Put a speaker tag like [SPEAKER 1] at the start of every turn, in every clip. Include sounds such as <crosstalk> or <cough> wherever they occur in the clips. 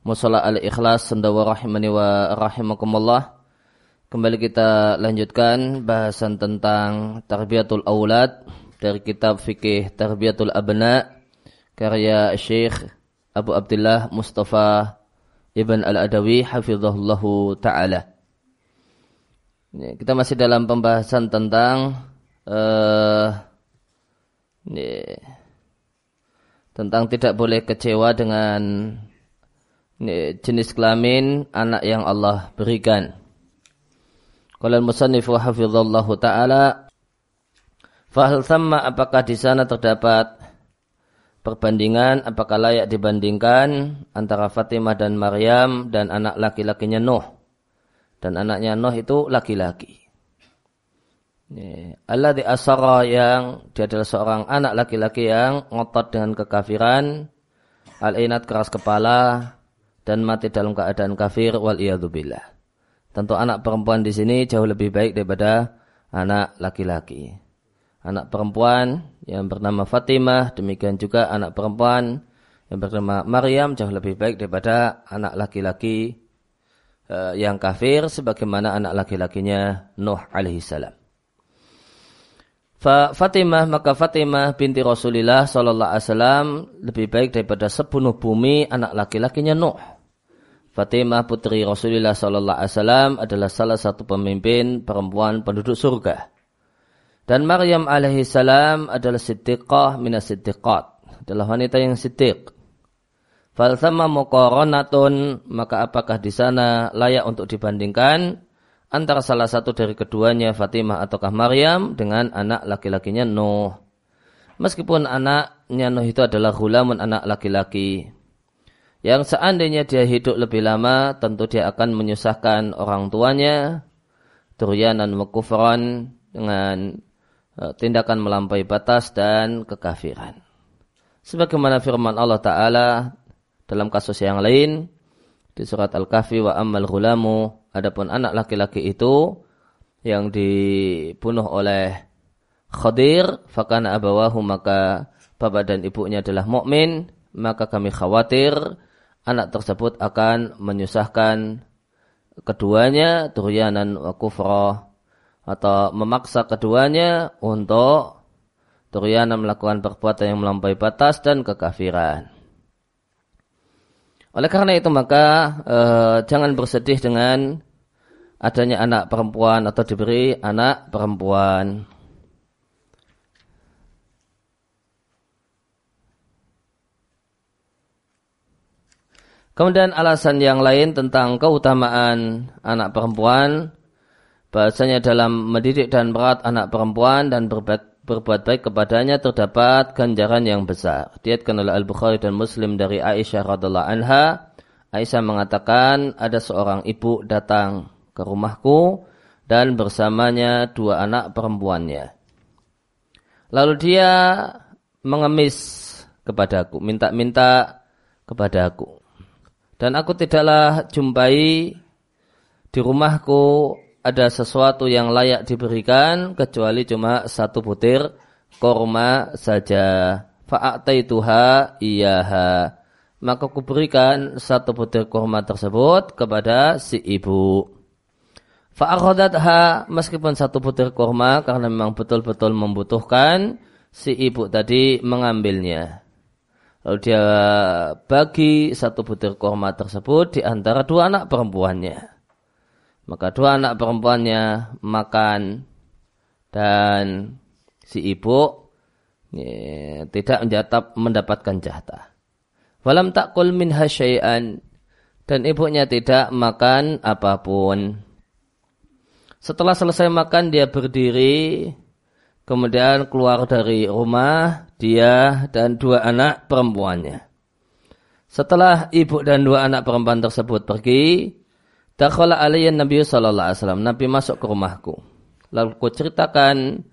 [SPEAKER 1] Musala al-Ikhlas Sendawa rahimani wa rahimakumullah. Kembali kita lanjutkan bahasan tentang Tarbiyatul Aulad dari kitab fikih Tarbiyatul Abna karya Syekh Abu Abdullah Mustafa Ibn Al-Adawi hafizahullahu taala. Kita masih dalam pembahasan tentang uh, tentang tidak boleh kecewa dengan jenis kelamin anak yang Allah berikan. Qala al-musannif wa hafizallahu taala Fahal sama apakah di sana terdapat perbandingan apakah layak dibandingkan antara Fatimah dan Maryam dan anak laki-lakinya Nuh dan anaknya Nuh itu laki-laki. Allah di asara yang dia adalah seorang anak laki-laki yang ngotot dengan kekafiran, al-inat keras kepala, dan mati dalam keadaan kafir wal billah. Tentu anak perempuan di sini jauh lebih baik daripada anak laki-laki. Anak perempuan yang bernama Fatimah, demikian juga anak perempuan yang bernama Maryam jauh lebih baik daripada anak laki-laki uh, yang kafir sebagaimana anak laki-lakinya Nuh alaihissalam. Fatimah maka Fatimah binti Rasulullah Sallallahu Alaihi Wasallam lebih baik daripada sepenuh bumi anak laki-lakinya Nuh. Fatimah putri Rasulullah Sallallahu Alaihi Wasallam adalah salah satu pemimpin perempuan penduduk surga. Dan Maryam alaihi salam adalah siddiqah minas siddiqat. Adalah wanita yang siddiq. Falsama muqaranatun maka apakah di sana layak untuk dibandingkan antara salah satu dari keduanya Fatimah ataukah Maryam dengan anak laki-lakinya Nuh. Meskipun anaknya Nuh itu adalah gulamun anak laki-laki yang seandainya dia hidup lebih lama tentu dia akan menyusahkan orang tuanya turyanan mukufran dengan e, tindakan melampaui batas dan kekafiran. Sebagaimana firman Allah Ta'ala dalam kasus yang lain di surat Al-Kahfi wa ammal ghulamu adapun anak laki-laki itu yang dibunuh oleh Khadir fakana abawahu maka bapak dan ibunya adalah mukmin maka kami khawatir anak tersebut akan menyusahkan keduanya turyanan wa kufra atau memaksa keduanya untuk turyanan melakukan perbuatan yang melampaui batas dan kekafiran. Oleh karena itu maka eh, jangan bersedih dengan adanya anak perempuan atau diberi anak perempuan. Kemudian alasan yang lain tentang keutamaan anak perempuan, bahasanya dalam mendidik dan berat anak perempuan dan berbuat, berbuat baik kepadanya terdapat ganjaran yang besar. Diatkan oleh Al-Bukhari dan Muslim dari Aisyah radhiallahu anha. Aisyah mengatakan ada seorang ibu datang ke rumahku dan bersamanya dua anak perempuannya. Lalu dia mengemis kepadaku, minta-minta kepadaku. Dan aku tidaklah jumpai di rumahku ada sesuatu yang layak diberikan kecuali cuma satu butir korma saja. Fa'ataituha iyaha. Maka aku berikan satu butir korma tersebut kepada si ibu. Fa'akhodatha meskipun satu butir korma karena memang betul-betul membutuhkan si ibu tadi mengambilnya. Lalu dia bagi satu butir korma tersebut di antara dua anak perempuannya. Maka dua anak perempuannya makan dan si ibu ya, tidak menjatap mendapatkan jatah. Walam takul min hasyai'an dan ibunya tidak makan apa pun. Setelah selesai makan dia berdiri kemudian keluar dari rumah dia dan dua anak perempuannya. Setelah ibu dan dua anak perempuan tersebut pergi, dakhala alayya Nabi sallallahu alaihi wasallam. Nabi masuk ke rumahku. Lalu ku ceritakan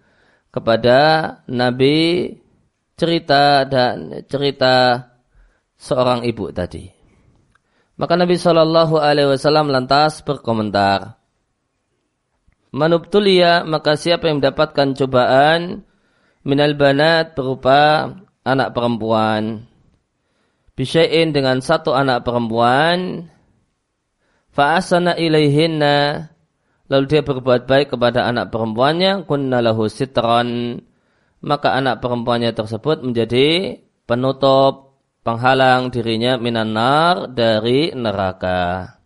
[SPEAKER 1] kepada Nabi cerita dan cerita seorang ibu tadi. Maka Nabi Shallallahu Alaihi Wasallam lantas berkomentar, Manubtulia maka siapa yang mendapatkan cobaan minal banat berupa anak perempuan Bisya'in dengan satu anak perempuan. Fa'asana ilaihinna. Lalu dia berbuat baik kepada anak perempuannya. Kunna lahu sitran. Maka anak perempuannya tersebut menjadi penutup penghalang dirinya minan nar dari neraka.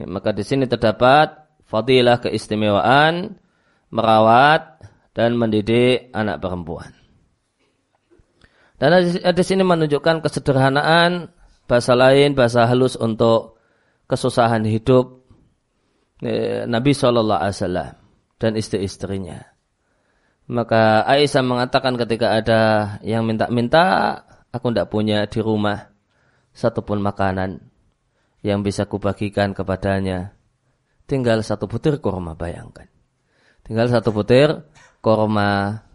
[SPEAKER 1] Ya, maka di sini terdapat fadilah keistimewaan merawat dan mendidik anak perempuan. Dan di sini menunjukkan kesederhanaan bahasa lain, bahasa halus untuk kesusahan hidup eh, Nabi Shallallahu Alaihi Wasallam dan istri-istrinya. Maka Aisyah mengatakan ketika ada yang minta-minta, aku tidak punya di rumah satupun makanan yang bisa kubagikan kepadanya. Tinggal satu butir kurma, bayangkan. Tinggal satu butir kurma.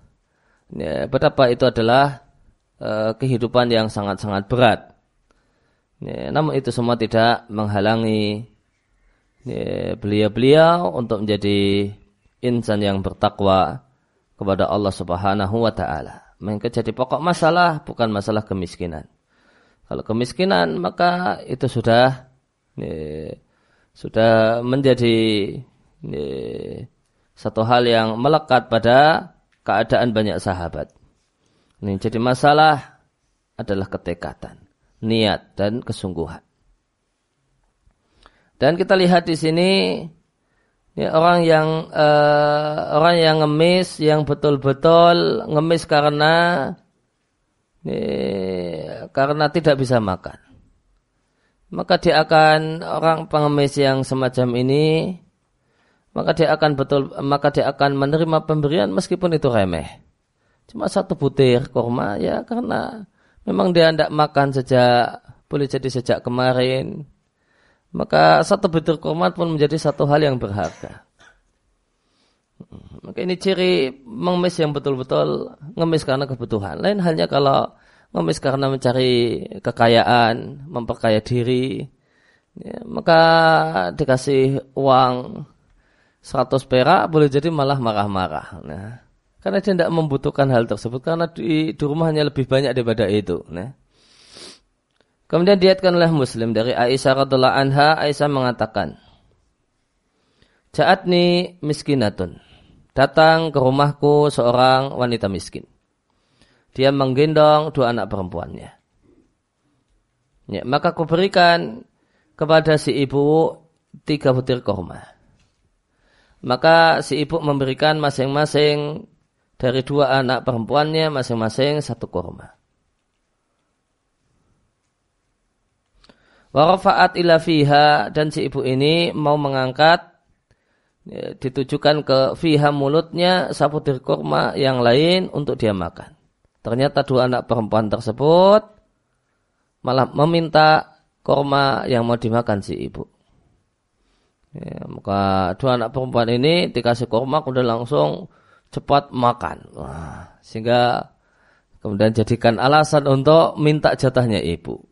[SPEAKER 1] Ya, betapa itu adalah Eh, kehidupan yang sangat-sangat berat. Ya, namun itu semua tidak menghalangi ya, beliau-beliau untuk menjadi insan yang bertakwa kepada Allah Subhanahu wa taala. Maka jadi pokok masalah bukan masalah kemiskinan. Kalau kemiskinan maka itu sudah ya, sudah menjadi ya, satu hal yang melekat pada keadaan banyak sahabat. Ini jadi masalah adalah ketekatan, niat dan kesungguhan. Dan kita lihat di sini ya, orang yang uh, orang yang ngemis, yang betul-betul ngemis karena ya, karena tidak bisa makan. Maka dia akan orang pengemis yang semacam ini maka dia akan betul maka dia akan menerima pemberian meskipun itu remeh. Cuma satu butir korma ya karena memang dia tidak makan sejak boleh jadi sejak kemarin. Maka satu butir korma pun menjadi satu hal yang berharga. Maka ini ciri mengemis yang betul-betul ngemis karena kebutuhan. Lain halnya kalau ngemis karena mencari kekayaan, memperkaya diri, ya, maka dikasih uang 100 perak boleh jadi malah marah-marah. Nah, karena dia tidak membutuhkan hal tersebut karena di, di rumahnya lebih banyak daripada itu. Nah. Kemudian diatkan oleh Muslim dari Aisyah radhiallahu anha, Aisyah mengatakan, Ja'atni miskinatun. Datang ke rumahku seorang wanita miskin. Dia menggendong dua anak perempuannya. Ya, maka aku berikan kepada si ibu tiga butir kurma. Maka si ibu memberikan masing-masing dari dua anak perempuannya masing-masing satu kurma. Warafa'at ila fiha dan si ibu ini mau mengangkat ya, ditujukan ke fiha mulutnya saputir kurma yang lain untuk dia makan. Ternyata dua anak perempuan tersebut malah meminta kurma yang mau dimakan si ibu. Ya, maka dua anak perempuan ini dikasih kurma kemudian langsung cepat makan. Wah, sehingga kemudian jadikan alasan untuk minta jatahnya ibu.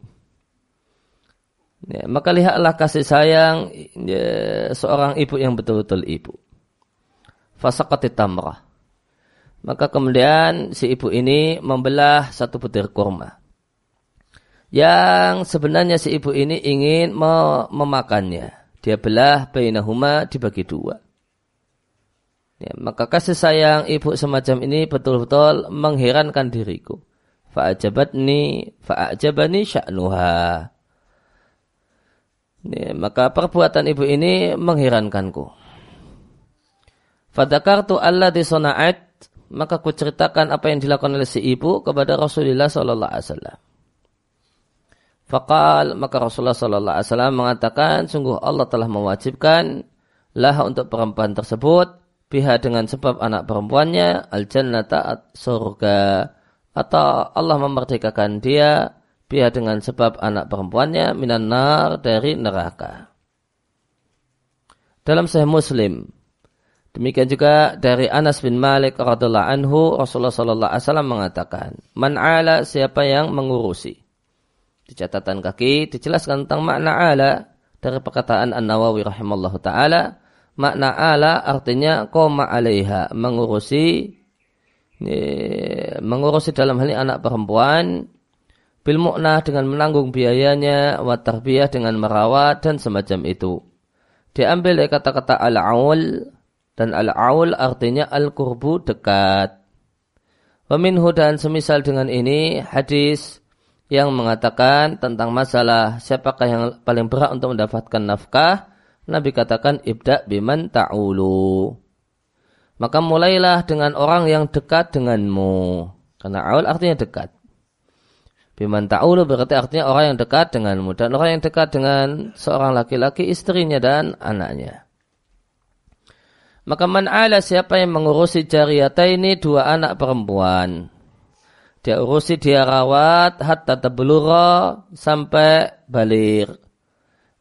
[SPEAKER 1] Ya, maka lihatlah kasih sayang ya, seorang ibu yang betul-betul ibu. Fasakati tamrah. Maka kemudian si ibu ini membelah satu butir kurma. Yang sebenarnya si ibu ini ingin memakannya. Dia belah bainahuma dibagi dua. Ya, maka kasih sayang ibu semacam ini betul-betul mengherankan diriku. Fa'ajabatni, fa'ajabani sya'nuha. Ya, maka perbuatan ibu ini mengherankanku. Fadakartu Allah disona'at, maka ku ceritakan apa yang dilakukan oleh si ibu kepada Rasulullah Sallallahu Alaihi Wasallam. Fakal maka Rasulullah Sallallahu Alaihi Wasallam mengatakan, sungguh Allah telah mewajibkan lah untuk perempuan tersebut biha dengan sebab anak perempuannya al jannata surga atau Allah memerdekakan dia Biar dengan sebab anak perempuannya minan nar dari neraka. Dalam Sahih Muslim, demikian juga dari Anas bin Malik radhiallahu anhu Rasulullah sallallahu alaihi wasallam mengatakan, "Man ala siapa yang mengurusi." Di catatan kaki dijelaskan tentang makna ala dari perkataan An-Nawawi rahimallahu taala, makna ala artinya koma alaiha, mengurusi mengurusi dalam hal ini anak perempuan bil mu'nah dengan menanggung biayanya wa tarbiyah dengan merawat dan semacam itu diambil dari kata-kata al-aul dan al-aul artinya al-kurbu dekat. Waminhu dan semisal dengan ini hadis yang mengatakan tentang masalah siapakah yang paling berat untuk mendapatkan nafkah. Nabi katakan ibda biman ta'ulu. Maka mulailah dengan orang yang dekat denganmu. Karena aul artinya dekat. Biman ta'ulu berarti artinya orang yang dekat denganmu. Dan orang yang dekat dengan seorang laki-laki istrinya dan anaknya. Maka man ala siapa yang mengurusi jariyata ini dua anak perempuan. Dia urusi dia rawat hatta tabelura sampai balik.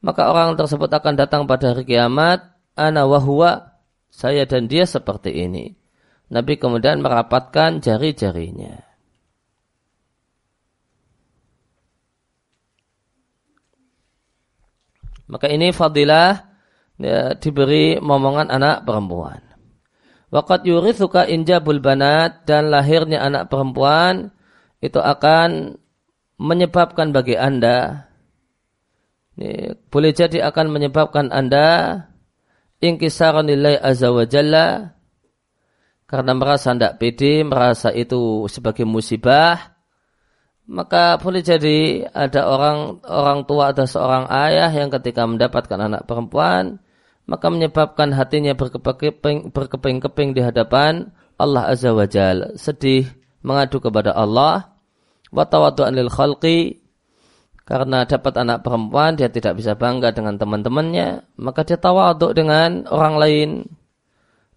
[SPEAKER 1] Maka orang tersebut akan datang pada hari kiamat. Ana wahwa saya dan dia seperti ini. Nabi kemudian merapatkan jari-jarinya. Maka ini fadilah ya, diberi momongan anak perempuan. Waqat yurithuka injabul banat dan lahirnya anak perempuan itu akan menyebabkan bagi anda ini, boleh jadi akan menyebabkan anda ingkisaran nilai azza wa jalla karena merasa tidak pede, merasa itu sebagai musibah, maka boleh jadi ada orang orang tua ada seorang ayah yang ketika mendapatkan anak perempuan maka menyebabkan hatinya berkeping keping di hadapan Allah Azza wa Jal sedih mengadu kepada Allah. Wa tawaddu'an lil khalqi karena dapat anak perempuan dia tidak bisa bangga dengan teman-temannya maka dia tawaduk dengan orang lain.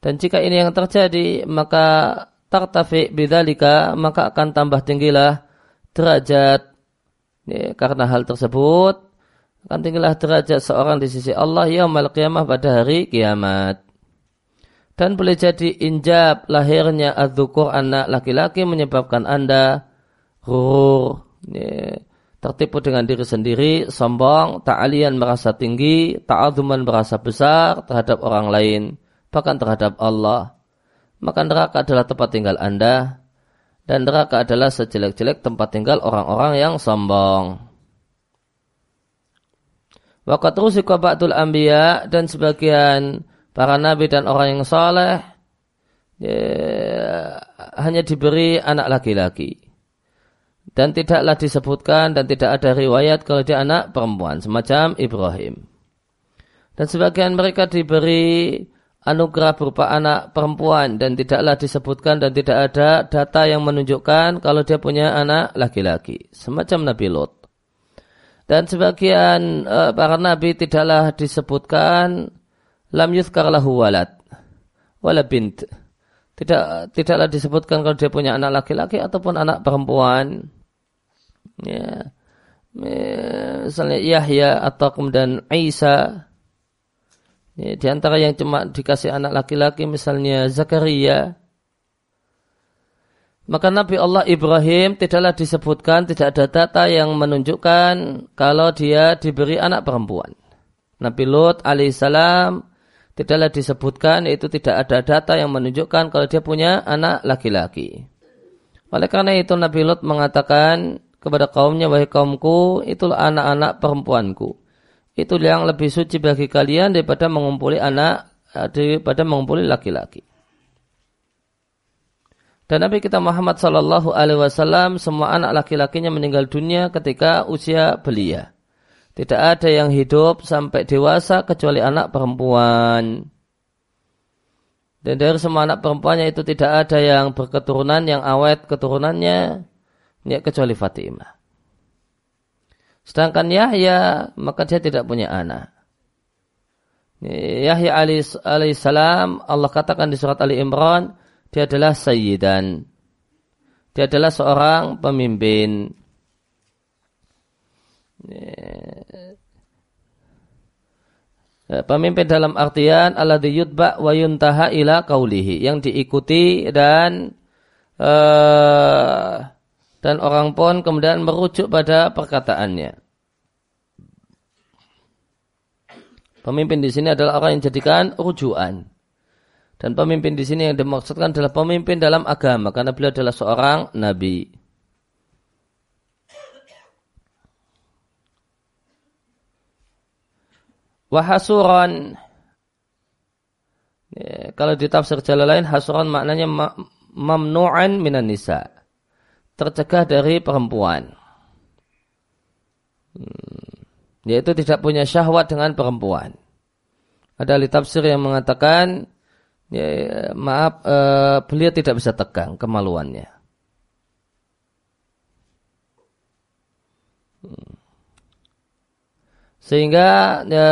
[SPEAKER 1] Dan jika ini yang terjadi maka tartafi bidzalika maka akan tambah tinggilah derajat. Ya, karena hal tersebut akan tinggilah derajat seorang di sisi Allah yaumul qiyamah pada hari kiamat. Dan boleh jadi injab lahirnya adzukur anak laki-laki menyebabkan Anda rur, ya, tertipu dengan diri sendiri, sombong, ta'alian merasa tinggi, ta'aduman merasa besar terhadap orang lain, bahkan terhadap Allah. Maka neraka adalah tempat tinggal Anda dan neraka adalah sejelek-jelek tempat tinggal orang-orang yang sombong. Waqat rusika ba'dul anbiya dan sebagian para nabi dan orang yang saleh ya, hanya diberi anak laki-laki. Dan tidaklah disebutkan dan tidak ada riwayat kalau dia anak perempuan semacam Ibrahim. Dan sebagian mereka diberi anugerah berupa anak perempuan dan tidaklah disebutkan dan tidak ada data yang menunjukkan kalau dia punya anak laki-laki semacam Nabi Lot dan sebagian uh, para nabi tidaklah disebutkan lam yuzkar lahu walad wala bint. Tidak tidaklah disebutkan kalau dia punya anak laki-laki ataupun anak perempuan ya misalnya Yahya atau kemudian Isa Ya, di antara yang cuma dikasih anak laki-laki misalnya Zakaria. Maka Nabi Allah Ibrahim tidaklah disebutkan, tidak ada data yang menunjukkan kalau dia diberi anak perempuan. Nabi Lut alaihissalam tidaklah disebutkan, itu tidak ada data yang menunjukkan kalau dia punya anak laki-laki. Oleh karena itu Nabi Lut mengatakan kepada kaumnya, wahai kaumku, itulah anak-anak perempuanku itu yang lebih suci bagi kalian daripada mengumpuli anak eh, daripada mengumpuli laki-laki. Dan Nabi kita Muhammad Sallallahu Alaihi Wasallam semua anak laki-lakinya meninggal dunia ketika usia belia. Tidak ada yang hidup sampai dewasa kecuali anak perempuan. Dan dari semua anak perempuannya itu tidak ada yang berketurunan yang awet keturunannya ya kecuali Fatimah. Sedangkan Yahya maka dia tidak punya anak. Yahya alaihissalam Allah katakan di surat Ali Imran dia adalah sayyidan. Dia adalah seorang pemimpin. Ya, pemimpin dalam artian alladzi yutba wa yuntaha ila kaulihi yang diikuti dan uh, dan orang pun kemudian merujuk pada perkataannya. Pemimpin di sini adalah orang yang jadikan rujukan. Dan pemimpin di sini yang dimaksudkan adalah pemimpin dalam agama karena beliau adalah seorang nabi. Wahasuran ya, kalau di tafsir jalan lain hasuran maknanya ma mamnu'an minan nisa. Tercegah dari perempuan. Hmm, yaitu tidak punya syahwat dengan perempuan. Ada ahli tafsir yang mengatakan ya, maaf uh, beliau tidak bisa tegang kemaluannya. Hmm. Sehingga ya,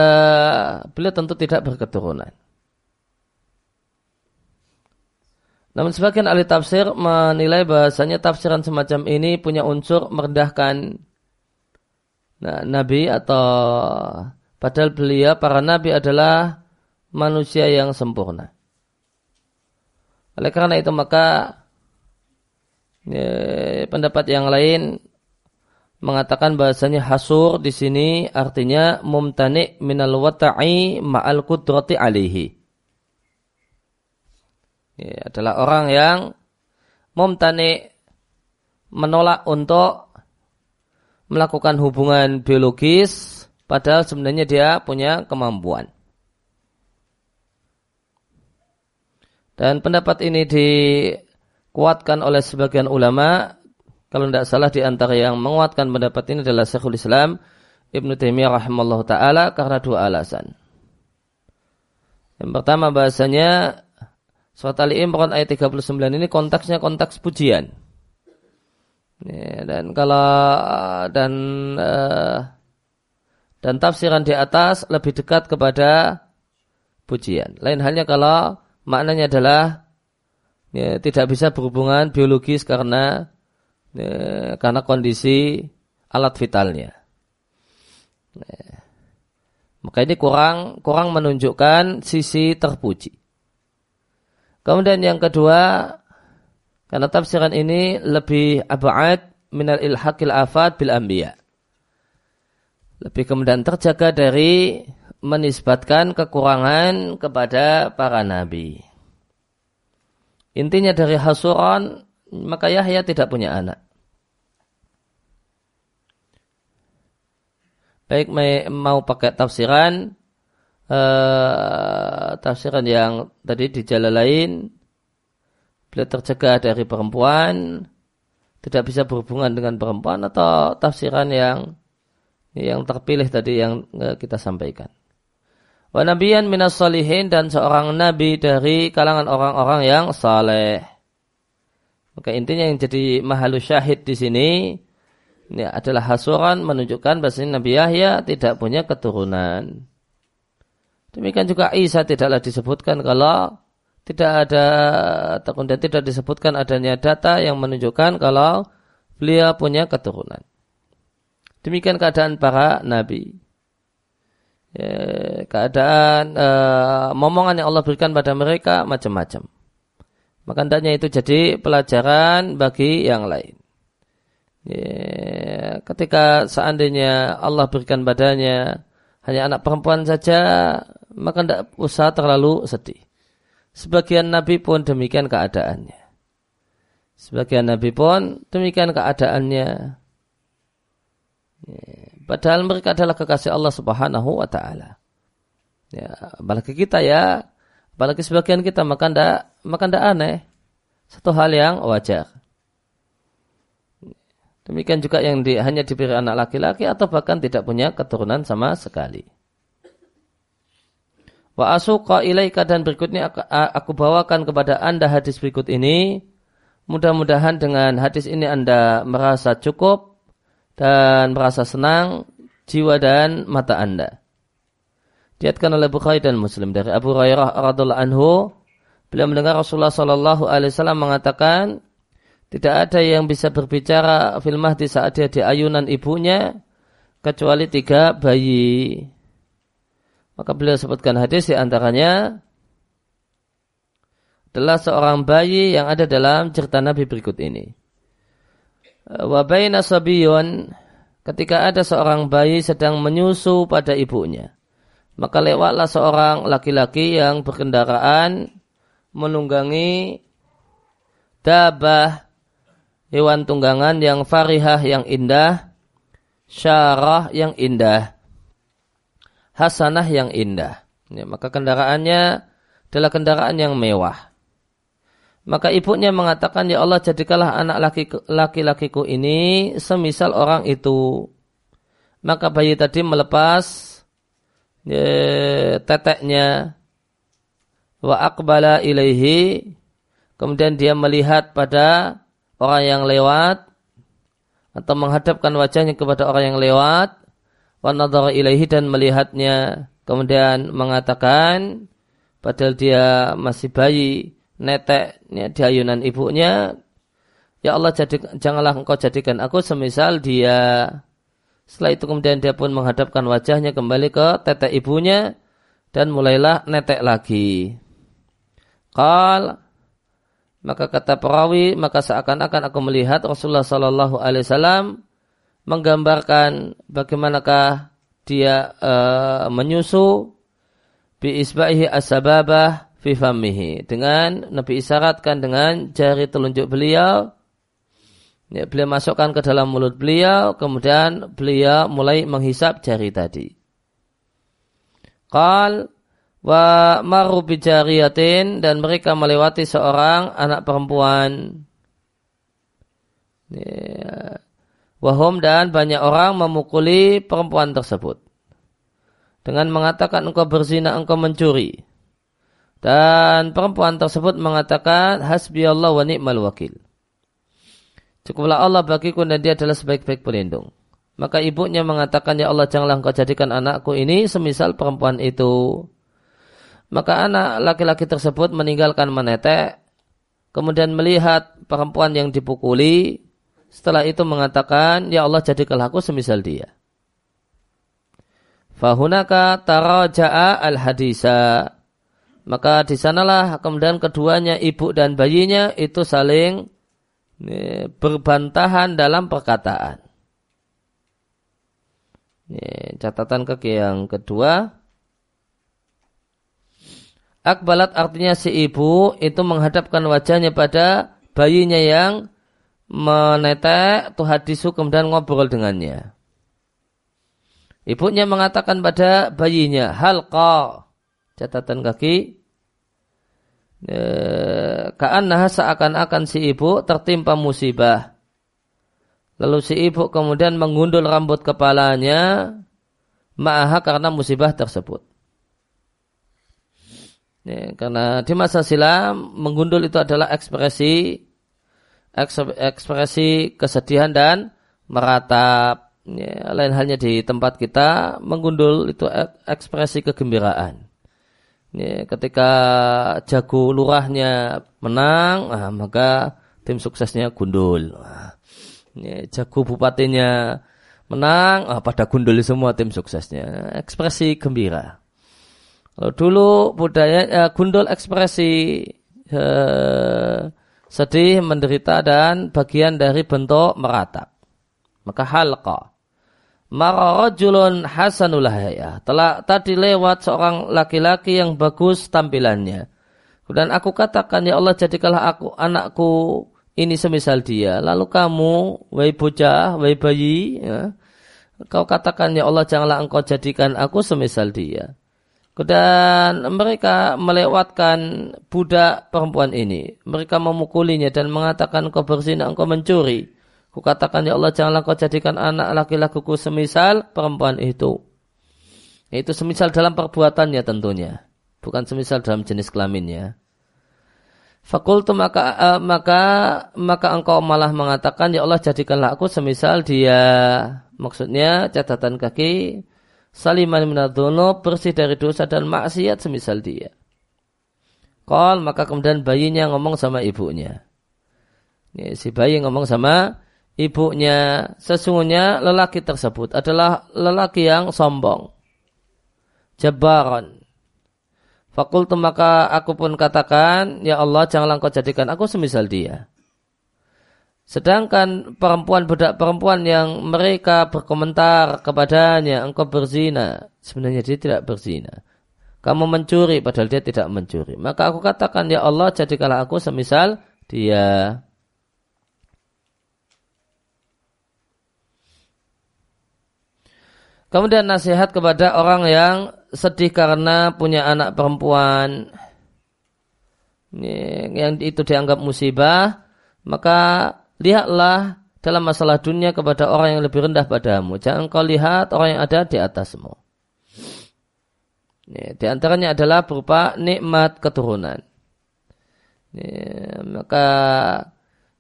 [SPEAKER 1] beliau tentu tidak berketurunan. Namun sebagian ahli tafsir menilai bahasanya tafsiran semacam ini punya unsur merendahkan nah, Nabi atau padahal beliau para Nabi adalah manusia yang sempurna. Oleh karena itu maka ya, pendapat yang lain mengatakan bahasanya hasur di sini artinya mumtani minal wata'i ma'al kudrati alihi. Ya, adalah orang yang mumtani menolak untuk melakukan hubungan biologis padahal sebenarnya dia punya kemampuan. Dan pendapat ini dikuatkan oleh sebagian ulama kalau tidak salah di antara yang menguatkan pendapat ini adalah Syekhul Islam Ibnu Taimiyah rahimallahu taala karena dua alasan. Yang pertama bahasanya surat Ali Imran ayat 39 ini konteksnya konteks pujian. Dan kalau dan uh, dan tafsiran di atas lebih dekat kepada pujian. Lain halnya kalau maknanya adalah ya, tidak bisa berhubungan biologis karena ya, karena kondisi alat vitalnya. Ya. Maka ini kurang kurang menunjukkan sisi terpuji. Kemudian yang kedua, karena tafsiran ini lebih abad minal ilhaqil afat bil anbiya. Lebih kemudian terjaga dari menisbatkan kekurangan kepada para nabi. Intinya dari hasuran maka Yahya tidak punya anak. Baik mau pakai tafsiran uh, tafsiran yang tadi di jalan lain beliau tercegah dari perempuan tidak bisa berhubungan dengan perempuan atau tafsiran yang yang terpilih tadi yang uh, kita sampaikan. Wa nabiyan minas salihin dan seorang nabi dari kalangan orang-orang yang saleh. Maka intinya yang jadi mahalu syahid di sini ini adalah hasuran menunjukkan bahwa Nabi Yahya tidak punya keturunan. Demikian juga Isa tidaklah disebutkan kalau tidak ada kemudian tidak disebutkan adanya data yang menunjukkan kalau beliau punya keturunan. Demikian keadaan para nabi. Ya, keadaan uh, momongan yang Allah berikan pada mereka macam-macam. Maka hendaknya itu jadi pelajaran bagi yang lain. Ya, ketika seandainya Allah berikan badannya hanya anak perempuan saja, maka tidak usah terlalu sedih. Sebagian Nabi pun demikian keadaannya. Sebagian Nabi pun demikian keadaannya. Ya, padahal mereka adalah kekasih Allah Subhanahu wa taala. Ya, apalagi kita ya, apalagi sebagian kita maka tidak maka tidak aneh. Satu hal yang wajar. Demikian juga yang di, hanya diberi anak laki-laki atau bahkan tidak punya keturunan sama sekali. Wa asuqa ilaika dan berikutnya aku, bawakan kepada anda hadis berikut ini. Mudah-mudahan dengan hadis ini anda merasa cukup dan merasa senang jiwa dan mata anda. Diatkan oleh Bukhari dan Muslim dari Abu Hurairah radhiallahu anhu Beliau mendengar Rasulullah Shallallahu Alaihi Wasallam mengatakan, tidak ada yang bisa berbicara fil mahdi saat dia di ayunan ibunya, kecuali tiga bayi. Maka beliau sebutkan hadis di antaranya adalah seorang bayi yang ada dalam cerita Nabi berikut ini. Wabayna sabiyun ketika ada seorang bayi sedang menyusu pada ibunya. Maka lewatlah seorang laki-laki yang berkendaraan menunggangi dabah hewan tunggangan yang farihah yang indah, syarah yang indah, hasanah yang indah. Ya, maka kendaraannya adalah kendaraan yang mewah. Maka ibunya mengatakan, Ya Allah jadikanlah anak laki-lakiku ini semisal orang itu. Maka bayi tadi melepas ya, teteknya. Wa akbala ilaihi. Kemudian dia melihat pada orang yang lewat. Atau menghadapkan wajahnya kepada orang yang lewat. Wa nadhara ilaihi dan melihatnya. Kemudian mengatakan, padahal dia masih bayi neteknya di ayunan ibunya, ya Allah jadi, janganlah engkau jadikan aku semisal dia. Setelah itu kemudian dia pun menghadapkan wajahnya kembali ke tetek ibunya dan mulailah netek lagi. Kal maka kata perawi maka seakan-akan aku melihat Rasulullah Shallallahu Alaihi Wasallam menggambarkan bagaimanakah dia uh, menyusu bi isbahi asbabah fifamihi dengan Nabi isyaratkan dengan jari telunjuk beliau. Ya, beliau masukkan ke dalam mulut beliau kemudian beliau mulai menghisap jari tadi. Qal wa maru bijariyatin dan mereka melewati seorang anak perempuan. Ya, wahum dan banyak orang memukuli perempuan tersebut dengan mengatakan engkau berzina engkau mencuri dan perempuan tersebut mengatakan, Hasbi Allah wa ni'mal wakil. Cukuplah Allah bagiku dan dia adalah sebaik-baik pelindung. Maka ibunya mengatakan, Ya Allah janganlah engkau jadikan anakku ini semisal perempuan itu. Maka anak laki-laki tersebut meninggalkan menetek, kemudian melihat perempuan yang dipukuli, setelah itu mengatakan, Ya Allah jadikanlah aku semisal dia. Fahunaka taraja'a al-hadisa. Maka di sanalah kemudian keduanya ibu dan bayinya itu saling berbantahan dalam perkataan. Catatan kaki yang kedua. Akbalat artinya si ibu itu menghadapkan wajahnya pada bayinya yang menetek tuhadisu kemudian ngobrol dengannya. Ibunya mengatakan pada bayinya, halqa, catatan kaki e, Ka'annaha seakan-akan si ibu tertimpa musibah. Lalu si ibu kemudian mengundul rambut kepalanya ma'aha karena musibah tersebut. Karena di masa silam menggundul itu adalah ekspresi ekspresi kesedihan dan meratap. Ya, lain halnya di tempat kita menggundul itu ekspresi kegembiraan. Ya, ketika jago lurahnya menang, nah, maka tim suksesnya gundul. Ya, jago bupatinya menang, ah, pada gundul semua tim suksesnya. Ekspresi gembira. Kalau dulu budaya eh, gundul ekspresi eh, sedih, menderita dan bagian dari bentuk meratap. Maka halqa mararajulun hasanul hayah. Telah tadi lewat seorang laki-laki yang bagus tampilannya. Dan aku katakan, ya Allah jadikanlah aku anakku ini semisal dia. Lalu kamu, wahai bocah, wahai bayi, ya, kau katakan, ya Allah janganlah engkau jadikan aku semisal dia. Dan mereka melewatkan budak perempuan ini. Mereka memukulinya dan mengatakan engkau berzina, engkau mencuri. Kukatakan ya Allah janganlah kau jadikan anak laki-lakiku semisal perempuan itu. Itu semisal dalam perbuatannya tentunya. Bukan semisal dalam jenis kelaminnya. Fakultu maka uh, maka maka engkau malah mengatakan ya Allah jadikanlah aku semisal dia. Maksudnya catatan kaki saliman minadono bersih dari dosa dan maksiat semisal dia. Kol maka kemudian bayinya ngomong sama ibunya. Ya, si bayi ngomong sama ibunya, sesungguhnya lelaki tersebut adalah lelaki yang sombong. Jabaran. Fakultu maka aku pun katakan, Ya Allah janganlah engkau jadikan aku semisal dia. Sedangkan perempuan budak perempuan yang mereka berkomentar kepadanya, engkau berzina. Sebenarnya dia tidak berzina. Kamu mencuri padahal dia tidak mencuri. Maka aku katakan, Ya Allah jadikanlah aku semisal dia. Kemudian nasihat kepada orang yang sedih karena punya anak perempuan yang itu dianggap musibah, maka lihatlah dalam masalah dunia kepada orang yang lebih rendah padamu. Jangan kau lihat orang yang ada di atasmu. Di antaranya adalah berupa nikmat keturunan. Maka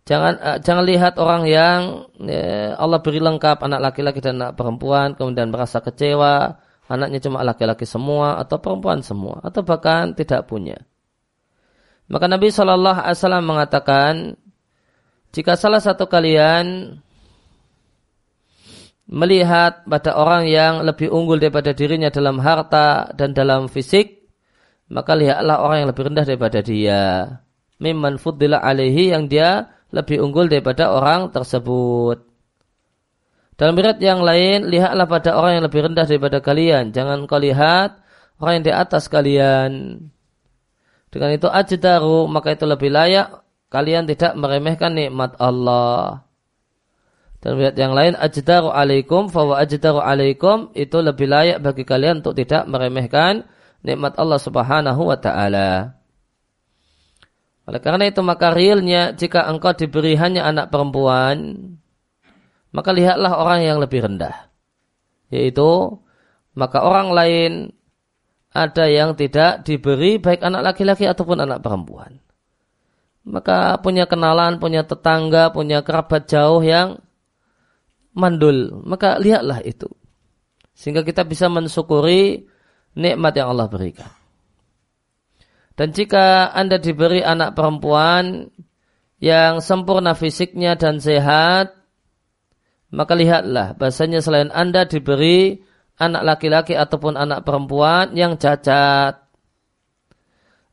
[SPEAKER 1] Jangan uh, jangan lihat orang yang ya, Allah beri lengkap anak laki-laki dan anak perempuan kemudian merasa kecewa anaknya cuma laki-laki semua atau perempuan semua atau bahkan tidak punya. Maka Nabi Shallallahu Alaihi Wasallam mengatakan jika salah satu kalian melihat pada orang yang lebih unggul daripada dirinya dalam harta dan dalam fisik, maka lihatlah orang yang lebih rendah daripada dia. Mimman fuddila alaihi yang dia lebih unggul daripada orang tersebut. Dalam berat yang lain, lihatlah pada orang yang lebih rendah daripada kalian. Jangan kau lihat orang yang di atas kalian. Dengan itu ajdaru, maka itu lebih layak kalian tidak meremehkan nikmat Allah. Dan berat yang lain, ajdaru alaikum, fawa ajdaru alaikum, itu lebih layak bagi kalian untuk tidak meremehkan nikmat Allah subhanahu wa ta'ala. Oleh karena itu maka realnya jika engkau diberi hanya anak perempuan, maka lihatlah orang yang lebih rendah. Yaitu maka orang lain ada yang tidak diberi baik anak laki-laki ataupun anak perempuan. Maka punya kenalan, punya tetangga, punya kerabat jauh yang mandul. Maka lihatlah itu. Sehingga kita bisa mensyukuri nikmat yang Allah berikan. Dan jika Anda diberi anak perempuan yang sempurna fisiknya dan sehat, maka lihatlah bahasanya selain Anda diberi anak laki-laki ataupun anak perempuan yang cacat.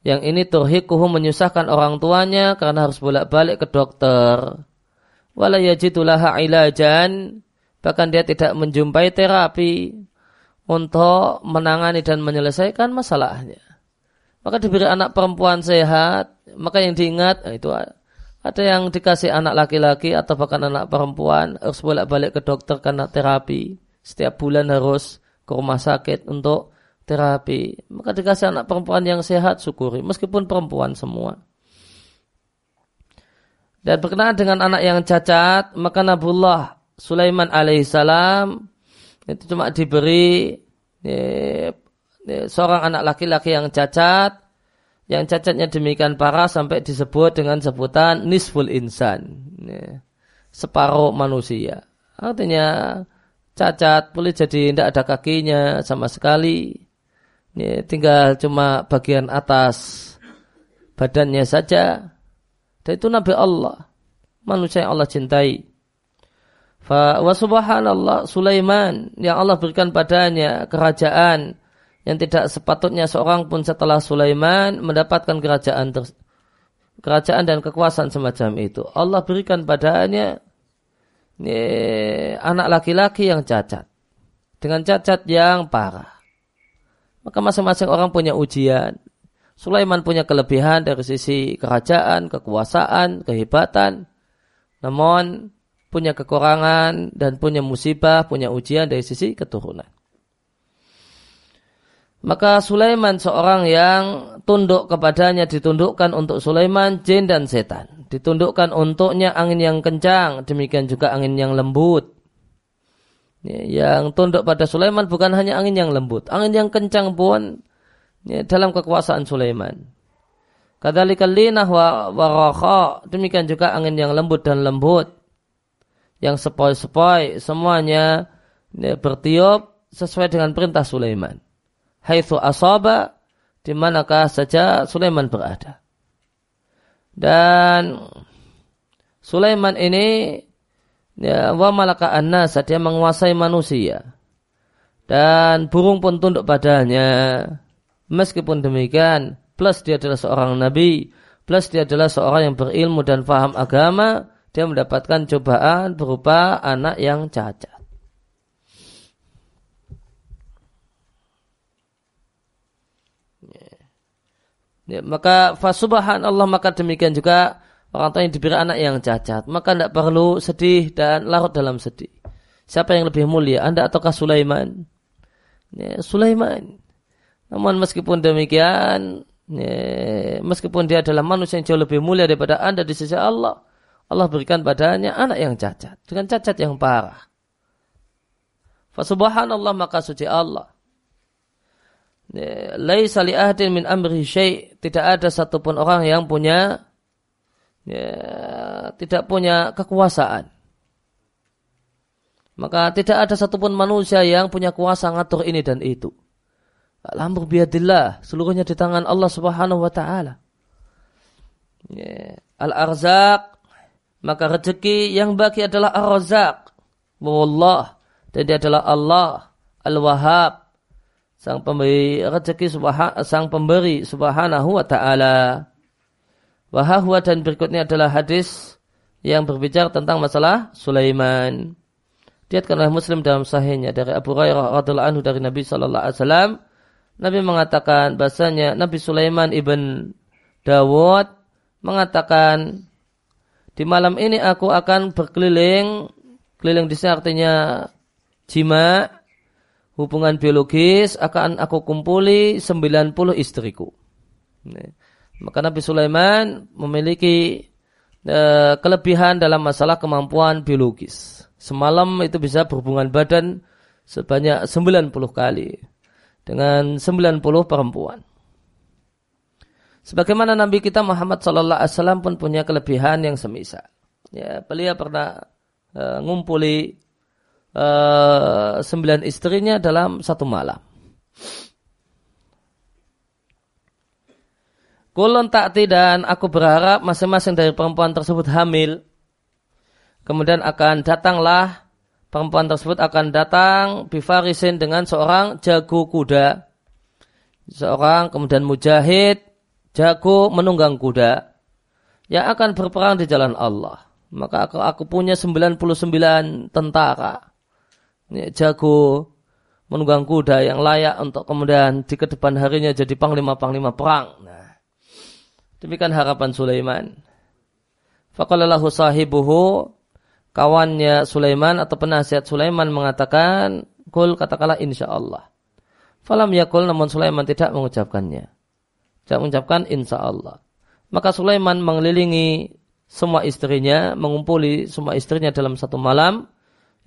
[SPEAKER 1] Yang ini turhikuhu menyusahkan orang tuanya karena harus bolak-balik ke dokter. Wala yajidulaha ilajan, bahkan dia tidak menjumpai terapi untuk menangani dan menyelesaikan masalahnya maka diberi anak perempuan sehat, maka yang diingat nah itu ada yang dikasih anak laki-laki atau bahkan anak perempuan harus bolak-balik ke dokter karena terapi. Setiap bulan harus ke rumah sakit untuk terapi. Maka dikasih anak perempuan yang sehat syukuri meskipun perempuan semua. Dan berkenaan dengan anak yang cacat, maka Nabullah Sulaiman alaihissalam itu cuma diberi eh, seorang anak laki-laki yang cacat, yang cacatnya demikian parah sampai disebut dengan sebutan nisful insan, separuh manusia. Artinya cacat boleh jadi tidak ada kakinya sama sekali, tinggal cuma bagian atas badannya saja. Dan itu Nabi Allah, manusia yang Allah cintai. Fa wa subhanallah Sulaiman yang Allah berikan padanya kerajaan yang tidak sepatutnya seorang pun setelah Sulaiman mendapatkan kerajaan kerajaan dan kekuasaan semacam itu. Allah berikan padanya ini, anak laki-laki yang cacat dengan cacat yang parah. Maka masing-masing orang punya ujian. Sulaiman punya kelebihan dari sisi kerajaan, kekuasaan, kehebatan. Namun punya kekurangan dan punya musibah, punya ujian dari sisi keturunan. Maka Sulaiman seorang yang tunduk kepadanya ditundukkan untuk Sulaiman jin dan setan. Ditundukkan untuknya angin yang kencang, demikian juga angin yang lembut. Ya, yang tunduk pada Sulaiman bukan hanya angin yang lembut, angin yang kencang pun ya, dalam kekuasaan Sulaiman. Kadzalikal linah wa warakha, demikian juga angin yang lembut dan lembut. Yang sepoi-sepoi semuanya ya, bertiup sesuai dengan perintah Sulaiman haitsu asaba di manakah saja Sulaiman berada. Dan Sulaiman ini Ya, wa malaka annas dia menguasai manusia. Dan burung pun tunduk padanya. Meskipun demikian, plus dia adalah seorang nabi, plus dia adalah seorang yang berilmu dan faham agama, dia mendapatkan cobaan berupa anak yang cacat. Ya, maka fasubahan Allah maka demikian juga orang tua yang diberi anak yang cacat. Maka tidak perlu sedih dan larut dalam sedih. Siapa yang lebih mulia, Anda ataukah Sulaiman? Ya, Sulaiman. Namun meskipun demikian, ya, meskipun dia adalah manusia yang jauh lebih mulia daripada Anda di sisi Allah, Allah berikan padanya anak yang cacat. Dengan cacat yang parah. Fasubhanallah maka suci Allah Ya, laisa li ahdin min amri syai' tidak ada satupun orang yang punya ya, tidak punya kekuasaan. Maka tidak ada satupun manusia yang punya kuasa ngatur ini dan itu. Lampu biadillah seluruhnya di tangan Allah subhanahu wa ta'ala. Ya, al-arzak maka rezeki yang bagi adalah ar-razak wallah dan dia adalah Allah al-wahhab. Sang pemberi rezeki subhan, sang pemberi subhanahu wa ta'ala. Wahahwa dan berikutnya adalah hadis yang berbicara tentang masalah Sulaiman. Diatkan oleh Muslim dalam sahihnya dari Abu Hurairah radhiallahu anhu dari Nabi sallallahu alaihi wasallam. Nabi mengatakan bahasanya Nabi Sulaiman ibn Dawud mengatakan di malam ini aku akan berkeliling keliling di sini artinya jima hubungan biologis akan aku kumpuli 90 istriku. Maka Nabi Sulaiman memiliki uh, kelebihan dalam masalah kemampuan biologis. Semalam itu bisa berhubungan badan sebanyak 90 kali dengan 90 perempuan. Sebagaimana Nabi kita Muhammad Sallallahu Alaihi Wasallam pun punya kelebihan yang semisal. Ya, beliau pernah uh, ngumpuli uh, sembilan istrinya dalam satu malam. Kulon takti dan aku berharap masing-masing dari perempuan tersebut hamil. Kemudian akan datanglah perempuan tersebut akan datang bifarisin dengan seorang jago kuda. Seorang kemudian mujahid, jago menunggang kuda. Yang akan berperang di jalan Allah. Maka aku, aku punya 99 tentara ya, jago menunggang kuda yang layak untuk kemudian di ke depan harinya jadi panglima-panglima perang. Nah, demikian harapan Sulaiman. Faqalallahu sahibuhu kawannya Sulaiman atau penasihat Sulaiman mengatakan, "Kul katakanlah insya Allah." Falam yakul namun Sulaiman tidak mengucapkannya. Tidak mengucapkan insya Allah. Maka Sulaiman mengelilingi semua istrinya, mengumpuli semua istrinya dalam satu malam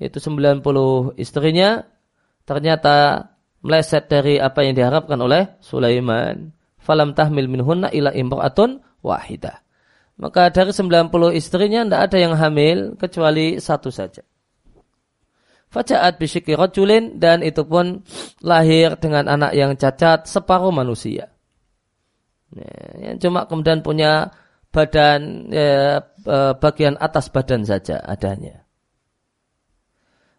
[SPEAKER 1] yaitu 90 istrinya ternyata meleset dari apa yang diharapkan oleh Sulaiman. Falam tahmil minhunna ila imra'atun wahidah. Maka dari 90 istrinya tidak ada yang hamil kecuali satu saja. Fajaat bisyiki rojulin dan itu pun lahir dengan anak yang cacat separuh manusia. Ya, yang cuma kemudian punya badan ya, eh, bagian atas badan saja adanya.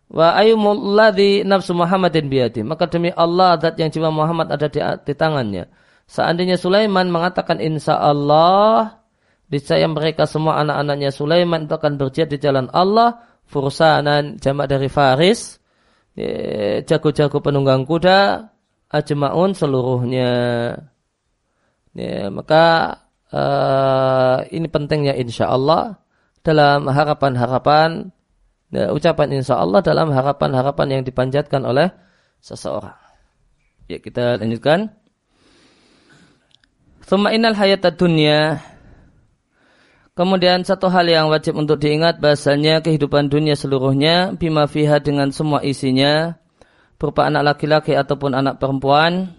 [SPEAKER 1] Wa ayyumulladhi nafsu Muhammadin biyadi. Maka demi Allah zat yang jiwa Muhammad ada di, di tangannya. Seandainya Sulaiman mengatakan insya Allah, disayang mereka semua anak-anaknya Sulaiman itu akan berjihad di jalan Allah, fursanan jamak dari faris, jago-jago penunggang kuda, ajma'un seluruhnya. Ya, maka uh, ini pentingnya insya Allah dalam harapan-harapan ya, ucapan insya Allah dalam harapan-harapan yang dipanjatkan oleh seseorang. Ya kita lanjutkan. Thumma innal hayata dunya Kemudian satu hal yang wajib untuk diingat bahasanya kehidupan dunia seluruhnya bima fiha dengan semua isinya berupa anak laki-laki ataupun anak perempuan,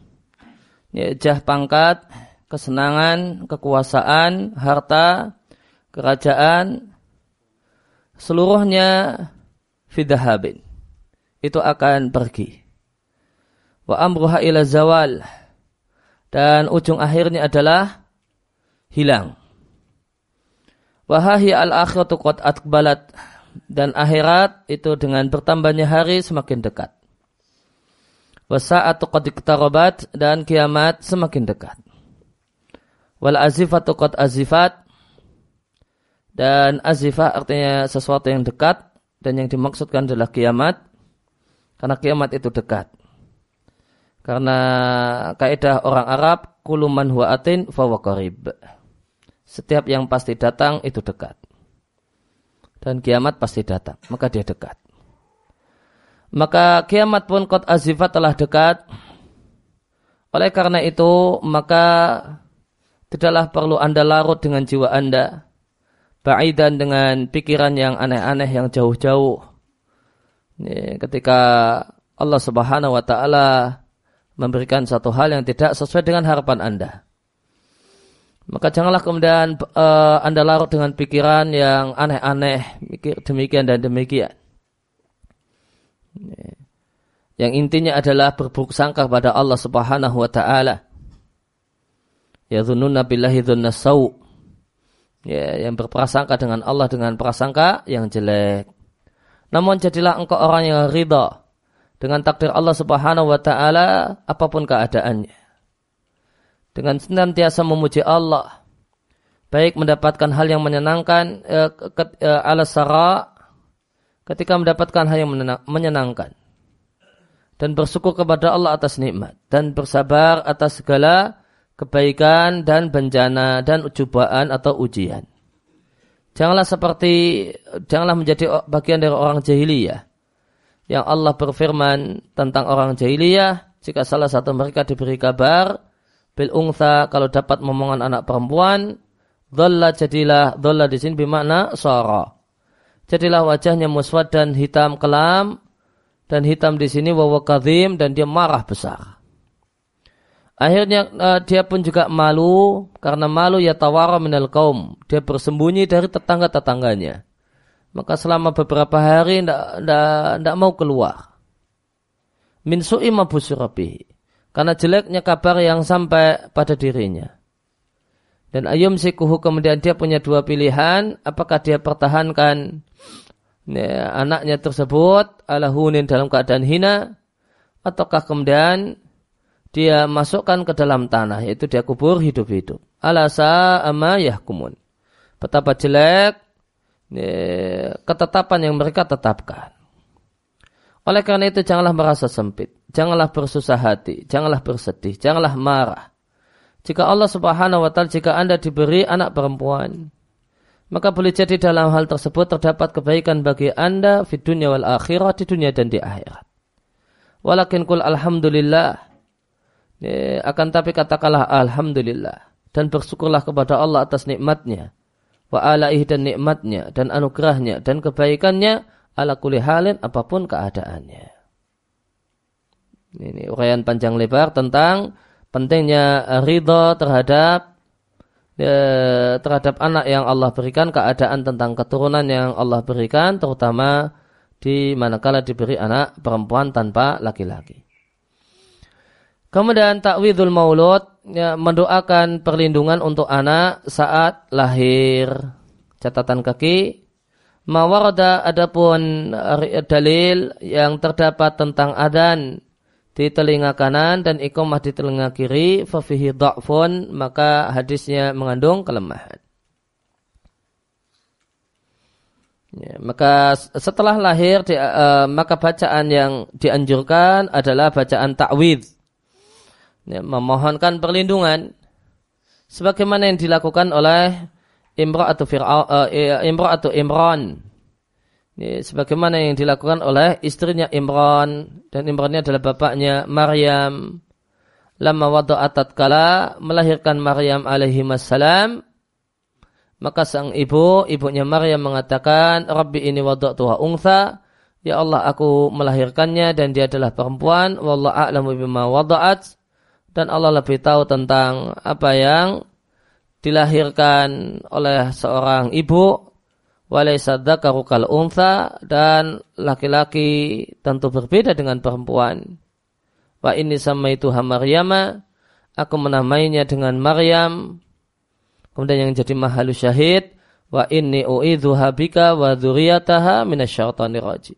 [SPEAKER 1] ya, jah pangkat, kesenangan, kekuasaan, harta, kerajaan, seluruhnya fidahabin. Itu akan pergi. Wa amruha ila zawal. Dan ujung akhirnya adalah hilang. Wahahi al-akhiratu qad atbalat. dan akhirat itu dengan bertambahnya hari semakin dekat. Wasa'atu qad iqtarabat dan kiamat semakin dekat. Wal azifatu qad azifat dan azifah artinya sesuatu yang dekat dan yang dimaksudkan adalah kiamat karena kiamat itu dekat. Karena kaidah orang Arab kuluman huwa atin. Setiap yang pasti datang itu dekat. Dan kiamat pasti datang, maka dia dekat. Maka kiamat pun kot azifat telah dekat. Oleh karena itu, maka tidaklah perlu Anda larut dengan jiwa Anda. Ba'idan dengan pikiran yang aneh-aneh, yang jauh-jauh. Ketika Allah subhanahu wa ta'ala memberikan satu hal yang tidak sesuai dengan harapan Anda. Maka janganlah kemudian uh, Anda larut dengan pikiran yang aneh-aneh, demikian dan demikian. Yang intinya adalah berburuk sangka kepada Allah Subhanahu wa taala. Ya dzununa billahi sau. Ya, yang berprasangka dengan Allah dengan prasangka yang jelek. Namun jadilah engkau orang yang ridha dengan takdir Allah Subhanahu wa taala apa pun keadaannya. Dengan senantiasa memuji Allah baik mendapatkan hal yang menyenangkan eh, eh, sara ketika mendapatkan hal yang menyenangkan dan bersyukur kepada Allah atas nikmat dan bersabar atas segala kebaikan dan bencana dan cobaan atau ujian. Janganlah seperti janganlah menjadi bagian dari orang jahiliyah yang Allah berfirman tentang orang jahiliyah jika salah satu mereka diberi kabar bil ungtha kalau dapat momongan anak perempuan dhalla jadilah dhalla di sini bermakna sara jadilah wajahnya muswad dan hitam kelam dan hitam di sini wawa kadhim dan dia marah besar. Akhirnya uh, dia pun juga malu karena malu ya tawara minal kaum. Dia bersembunyi dari tetangga-tetangganya. Maka selama beberapa hari tidak mau keluar. Min su'i Karena jeleknya kabar yang sampai pada dirinya. Dan ayum sikuhu kemudian dia punya dua pilihan. Apakah dia pertahankan ya, anaknya tersebut ala hunin dalam keadaan hina ataukah kemudian dia masukkan ke dalam tanah yaitu dia kubur hidup-hidup alasa ama yahkumun betapa jelek ketetapan yang mereka tetapkan. Oleh karena itu janganlah merasa sempit. Janganlah bersusah hati. Janganlah bersedih. Janganlah marah. Jika Allah subhanahu wa ta'ala jika anda diberi anak perempuan maka boleh jadi dalam hal tersebut terdapat kebaikan bagi anda di dunia wal akhirat, di dunia dan di akhirat. Walakin kul alhamdulillah, akan tapi katakanlah alhamdulillah. Dan bersyukurlah kepada Allah atas nikmatnya, wa alaih dan nikmatnya dan anugerahnya dan kebaikannya ala kulli halin apa pun keadaannya. Ini uraian panjang lebar tentang pentingnya ridha terhadap terhadap anak yang Allah berikan, keadaan tentang keturunan yang Allah berikan, terutama di manakala diberi anak perempuan tanpa laki-laki. Kemudian takwidul maulud ya, mendoakan perlindungan untuk anak saat lahir. Catatan kaki. Mawarda adapun dalil yang terdapat tentang adan di telinga kanan dan iqamah di telinga kiri fafihi da'fun maka hadisnya mengandung kelemahan. Ya, maka setelah lahir di, uh, maka bacaan yang dianjurkan adalah bacaan ta'wid. Ya, memohonkan perlindungan. Sebagaimana yang dilakukan oleh Imra atau Fir'aun uh, Imra atau Imran. Ini sebagaimana yang dilakukan oleh istrinya Imran. Dan Imran ini adalah bapaknya Maryam. Lama wada'atat kala melahirkan Maryam alaihi salam maka sang ibu, ibunya Maryam mengatakan, Rabbi ini wada'tuha ungtha, Ya Allah aku melahirkannya dan dia adalah perempuan, Wallah a'lamu bima wada'at, dan Allah lebih tahu tentang apa yang dilahirkan oleh seorang ibu walaysa untha dan laki-laki tentu berbeda dengan perempuan. Wa ini sama itu Maryama aku menamainya dengan Maryam. Kemudian yang jadi mahalu syahid wa inni u'idzuha bika wa dzurriyyataha minasyaitonir rajim.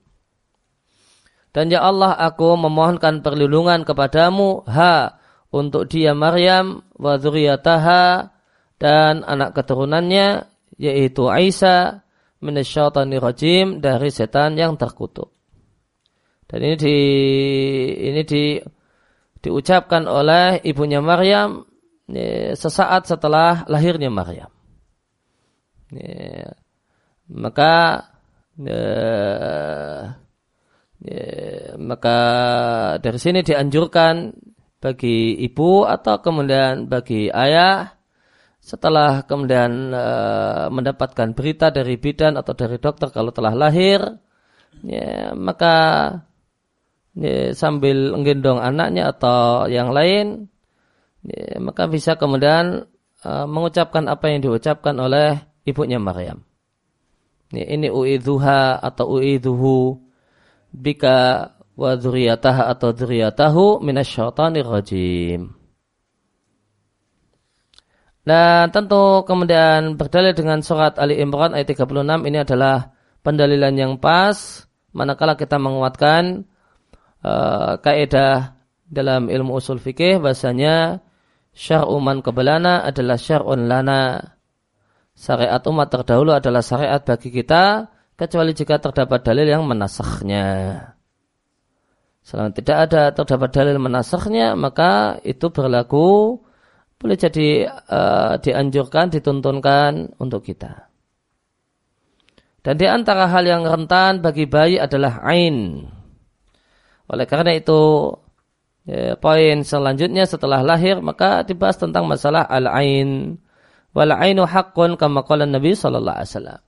[SPEAKER 1] Dan ya Allah aku memohonkan perlindungan kepadamu ha untuk dia Maryam wa dzurriyyataha dan anak keturunannya yaitu Isa minasyaitonir rajim dari setan yang terkutuk. Dan ini di ini di diucapkan oleh ibunya Maryam sesaat setelah lahirnya Maryam. Ya, maka ya, ya, maka dari sini dianjurkan bagi ibu atau kemudian bagi ayah setelah kemudian uh, mendapatkan berita dari bidan atau dari dokter kalau telah lahir ya, maka ya, sambil menggendong anaknya atau yang lain ya, maka bisa kemudian uh, mengucapkan apa yang diucapkan oleh ibunya Maryam. Ini uidhuha atau uidhuhu bika wa dzurriyyataha atau dzurriyyatahu minasyaitonir rajim. Dan tentu kemudian berdalil dengan surat Ali Imran ayat 36 ini adalah pendalilan yang pas manakala kita menguatkan uh, kaidah dalam ilmu usul fikih bahasanya syar'u man qablana adalah syar'un lana syariat umat terdahulu adalah syariat bagi kita kecuali jika terdapat dalil yang menasahnya. Selama tidak ada terdapat dalil menasahnya, maka itu berlaku boleh jadi uh, dianjurkan, dituntunkan untuk kita. Dan di antara hal yang rentan bagi bayi adalah ain. Oleh karena itu, ya, poin selanjutnya setelah lahir, maka dibahas tentang masalah al-ain wal ainu haqqun kama qala Nabi sallallahu alaihi wasallam.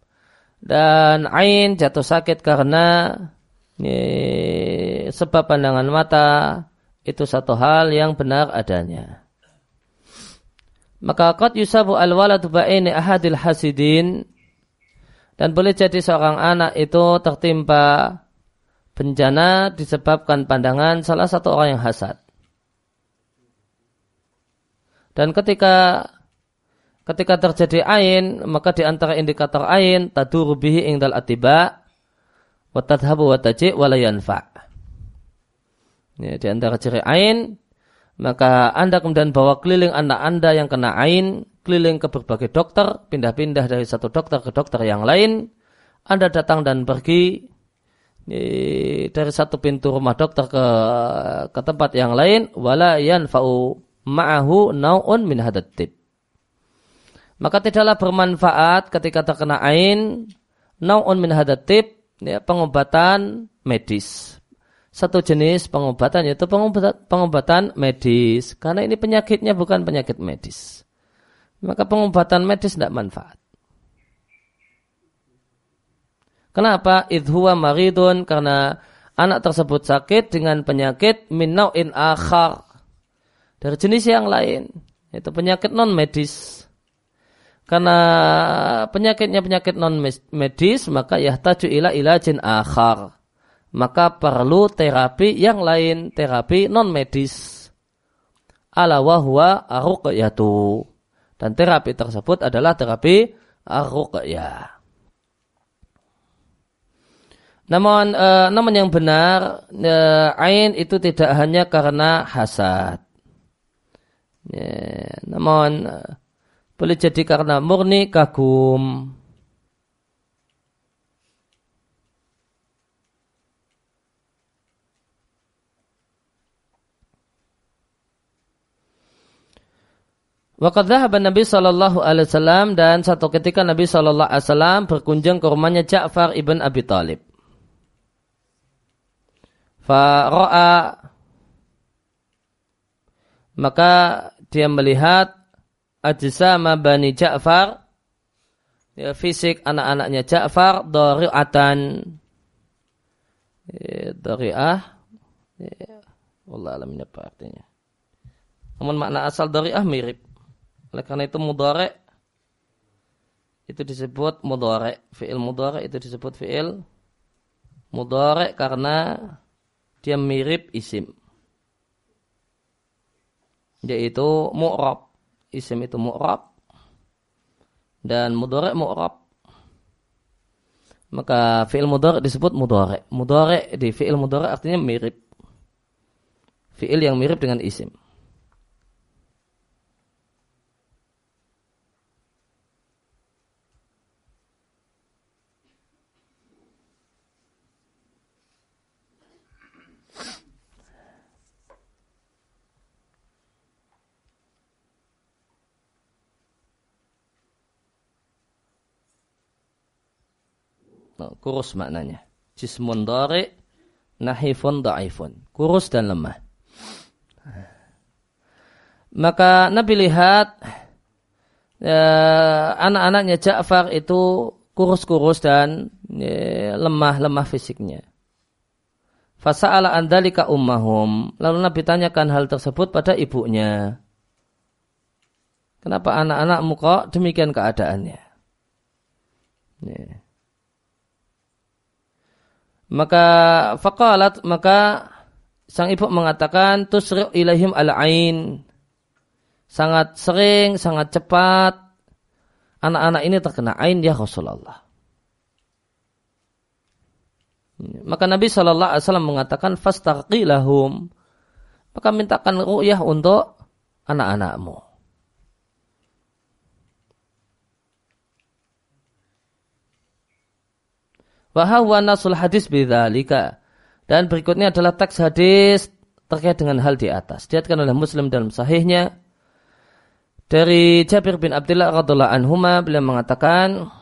[SPEAKER 1] Dan ain jatuh sakit karena ini, sebab pandangan mata itu satu hal yang benar adanya. Maka qad yusabu al waladu ba'ini ahadil hasidin dan boleh jadi seorang anak itu tertimpa bencana disebabkan pandangan salah satu orang yang hasad. Dan ketika ketika terjadi ain maka di antara indikator ain taduru bihi ingdal atiba wa tadhabu wa taji wa Ya, di antara ciri ain maka Anda kemudian bawa keliling anak Anda yang kena ain, keliling ke berbagai dokter, pindah-pindah dari satu dokter ke dokter yang lain. Anda datang dan pergi dari satu pintu rumah dokter ke ke tempat yang lain, wala yanfa'u ma'ahu nau'un min hadatib maka tidaklah bermanfaat ketika terkena ain naun min hadatib ya, pengobatan medis. Satu jenis pengobatan yaitu pengobatan, pengobatan medis. Karena ini penyakitnya bukan penyakit medis. Maka pengobatan medis tidak manfaat. Kenapa? Idhuwa maridun. Karena anak tersebut sakit dengan penyakit min nau'in akhar. Dari jenis yang lain itu penyakit non medis karena penyakitnya penyakit non medis maka yahtaju ila ilajin akhar. Maka perlu terapi yang lain terapi non medis ala wahwa arruqyatu. Dan terapi tersebut adalah terapi arruqyah namun, e, namun yang benar, e, ain itu tidak hanya karena hasad. Ya, namun, e, boleh jadi karena murni kagum. Waqad dhahaba Nabi sallallahu alaihi wasallam dan satu ketika Nabi sallallahu alaihi wasallam berkunjung ke rumahnya Ja'far ibn Abi Talib. Fara'a maka dia melihat ajsama bani Ja'far. Ya, fisik anak-anaknya Ja'far dari'atan ya, dari'ah ya, Allah alam ini apa artinya. Namun makna asal dari'ah mirip. Oleh karena itu mudhari itu disebut mudhari. Fi'il mudhari itu disebut fi'il mudhari karena dia mirip isim. Yaitu mu'rab isim itu mu'rab dan mudorek mu'rab. Maka fi'il mudorek disebut mudorek mudorek di fi'il mudorek artinya mirip. Fi'il yang mirip dengan isim. Kurus maknanya. Jismun dari nahifun da'ifun. Kurus dan lemah. Maka Nabi lihat ya, anak-anaknya Ja'far itu kurus-kurus dan lemah-lemah ya, fisiknya. Fasa'ala andalika ummahum. Lalu Nabi tanyakan hal tersebut pada ibunya. Kenapa anak-anakmu kok demikian keadaannya? Ya. Maka faqalat maka sang ibu mengatakan tusri' ilaihim al-ain. Sangat sering, sangat cepat anak-anak ini terkena ain ya Rasulullah. Maka Nabi Shallallahu Alaihi Wasallam mengatakan fastaqilahum. Maka mintakan ru'yah untuk anak-anakmu. Wahwa nasul hadis bidzalika. Dan berikutnya adalah teks hadis terkait dengan hal di atas. Diatkan oleh Muslim dalam sahihnya. Dari Jabir bin Abdullah radhiallahu anhuma beliau mengatakan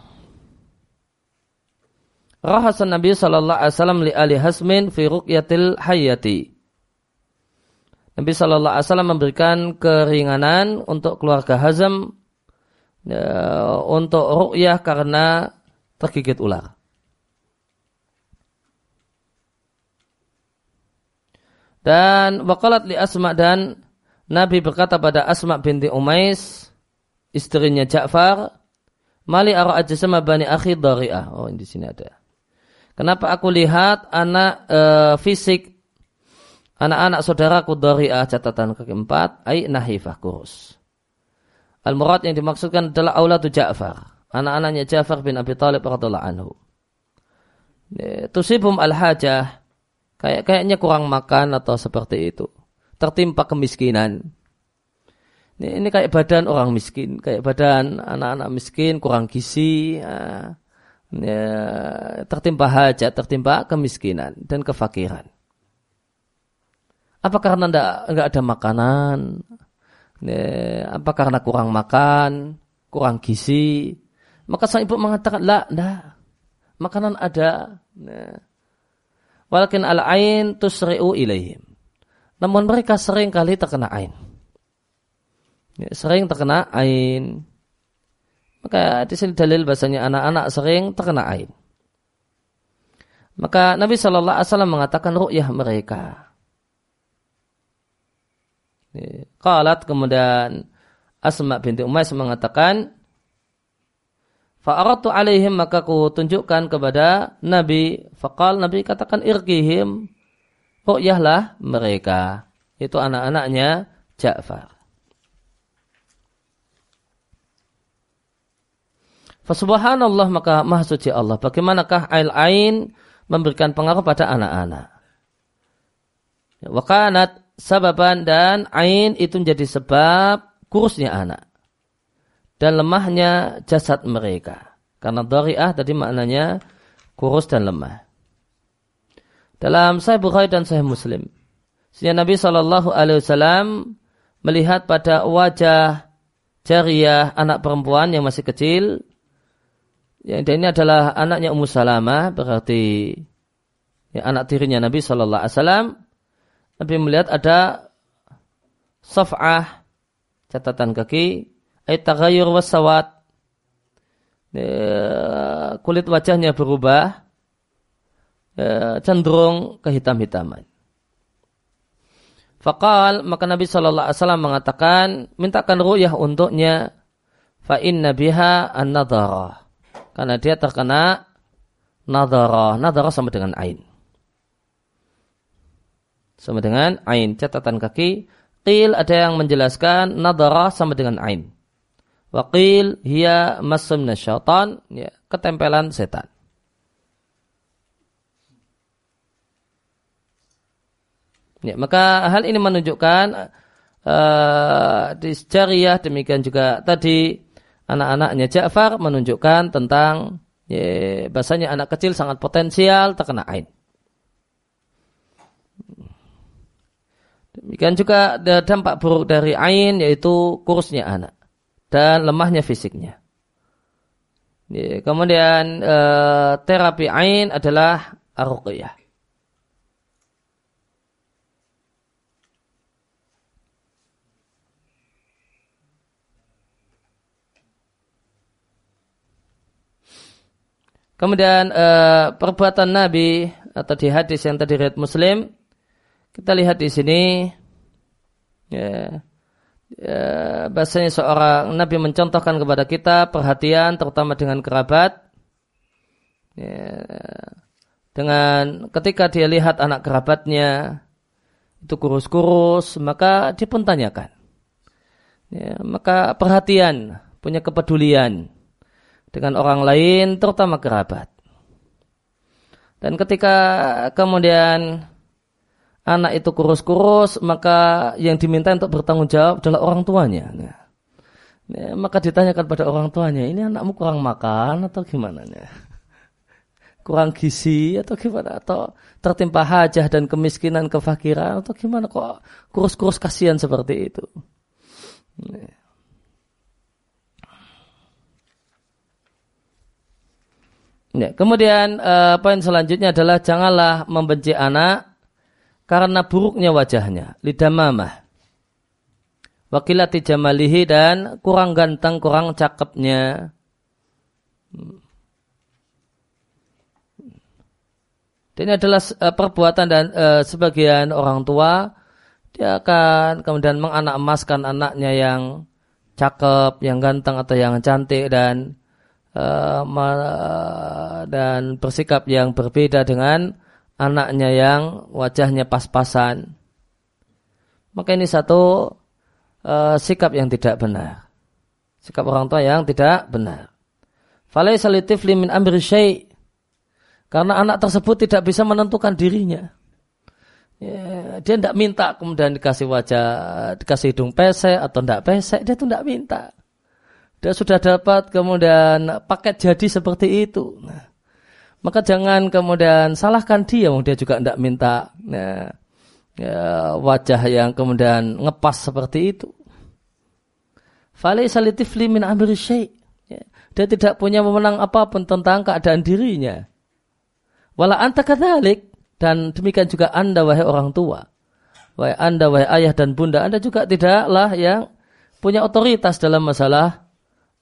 [SPEAKER 1] Rahasan Nabi sallallahu alaihi wasallam li ali Hasmin fi ruqyatil hayati. Nabi sallallahu alaihi wasallam memberikan keringanan untuk keluarga Hazm ya, untuk ruqyah karena tergigit ular. Dan wakalat li Asma dan Nabi berkata pada Asma binti Umais, istrinya Ja'far, Mali ara ajasama bani akhi dari'ah. Oh, di sini ada. Kenapa aku lihat anak e, fisik anak-anak saudaraku dari'ah catatan keempat, ai nahifah kurus. Al-murad yang dimaksudkan adalah auladu Ja'far. Anak-anaknya Ja'far bin Abi Talib radhiyallahu anhu. Tusibum al-hajah Kayak kayaknya kurang makan atau seperti itu. Tertimpa kemiskinan. Ini, ini kayak badan orang miskin, kayak badan anak-anak miskin kurang gizi, ya, ya, tertimpa hajat, tertimpa kemiskinan dan kefakiran. Apa karena enggak, ada makanan? Ya, apa karena kurang makan, kurang gizi? Maka sang ibu mengatakan, lah, enggak. Makanan ada. Ya. Walakin al-ain tusri'u ilaihim. Namun mereka sering kali terkena ain. Ya, sering terkena ain. Maka di sini dalil bahasanya anak-anak sering terkena ain. Maka Nabi Shallallahu Alaihi Wasallam mengatakan ru'yah mereka. Qalat kemudian Asma binti Umais mengatakan Fa'aratu alaihim maka ku tunjukkan kepada Nabi. Fakal Nabi katakan irkihim. Ru'yahlah mereka. Itu anak-anaknya Ja'far. Fasubhanallah maka maha suci Allah. Bagaimanakah ail ain memberikan pengaruh pada anak-anak. Wakanat sababan dan ain itu menjadi sebab kurusnya anak dan lemahnya jasad mereka. Karena dari'ah tadi maknanya kurus dan lemah. Dalam Sahih Bukhari dan Sahih Muslim, Sehingga Nabi Shallallahu Alaihi Wasallam melihat pada wajah jariah anak perempuan yang masih kecil, yang ini adalah anaknya Ummu Salamah, berarti ya, anak tirinya Nabi Shallallahu Alaihi Wasallam. Nabi melihat ada saf'ah catatan kaki ay tagayur wasawat ya, kulit wajahnya berubah ya, cenderung kehitam-hitaman. Fakal maka Nabi Shallallahu Alaihi Wasallam mengatakan mintakan ruyah untuknya fa inna biha an nadarah karena dia terkena nadarah nadarah sama dengan ain. Sama dengan ain. Catatan kaki. Qil ada yang menjelaskan nadarah sama dengan ain Wakil hia masum syaitan, ya, ketempelan setan. Ya, maka hal ini menunjukkan uh, di syariah demikian juga tadi anak-anaknya Ja'far menunjukkan tentang ya, bahasanya anak kecil sangat potensial terkena ain. Demikian juga dampak buruk dari ain yaitu kurusnya anak dan lemahnya fisiknya. Ya, kemudian uh, terapi ain adalah arqiyah. Kemudian uh, perbuatan Nabi atau di hadis yang tadi riwayat Muslim kita lihat di sini ya, ya bahasanya seorang Nabi mencontohkan kepada kita perhatian terutama dengan kerabat. Ya, dengan ketika dia lihat anak kerabatnya itu kurus-kurus maka dia pun tanyakan. Ya, maka perhatian punya kepedulian dengan orang lain, terutama kerabat. Dan ketika kemudian anak itu kurus-kurus, maka yang diminta untuk bertanggung jawab adalah orang tuanya. Nah, ya, maka ditanyakan pada orang tuanya, ini anakmu kurang makan atau gimana? Ya? Kurang gizi atau gimana? Atau tertimpa hajah dan kemiskinan, kefakiran atau gimana? Kok kurus-kurus kasihan seperti itu? Ya. Ya, kemudian uh, poin selanjutnya adalah janganlah membenci anak karena buruknya wajahnya, lidamamah. Wakilati jamalihi dan kurang ganteng, kurang cakepnya. Dan ini adalah uh, perbuatan dan uh, sebagian orang tua dia akan kemudian menganak emaskan anaknya yang cakep, yang ganteng atau yang cantik dan Eh, dan bersikap yang berbeda dengan anaknya yang wajahnya pas-pasan. Maka ini satu uh, sikap yang tidak benar. Sikap orang tua yang tidak benar. Falaisa litifli min amri syai' karena anak tersebut tidak bisa menentukan dirinya. Ya, dia tidak minta kemudian dikasih wajah, dikasih hidung pesek atau tidak pesek, dia tuh tidak minta. Dia sudah dapat kemudian paket jadi seperti itu. Nah, maka jangan kemudian salahkan dia, dia juga tidak minta nah, ya, wajah yang kemudian ngepas seperti itu. Fali salitifli min amri syai' ya, Dia tidak punya memenang apa pun tentang keadaan dirinya. Wala anta kadhalik. Dan demikian juga anda wahai orang tua. Wahai anda wahai ayah dan bunda. Anda juga tidaklah yang punya otoritas dalam masalah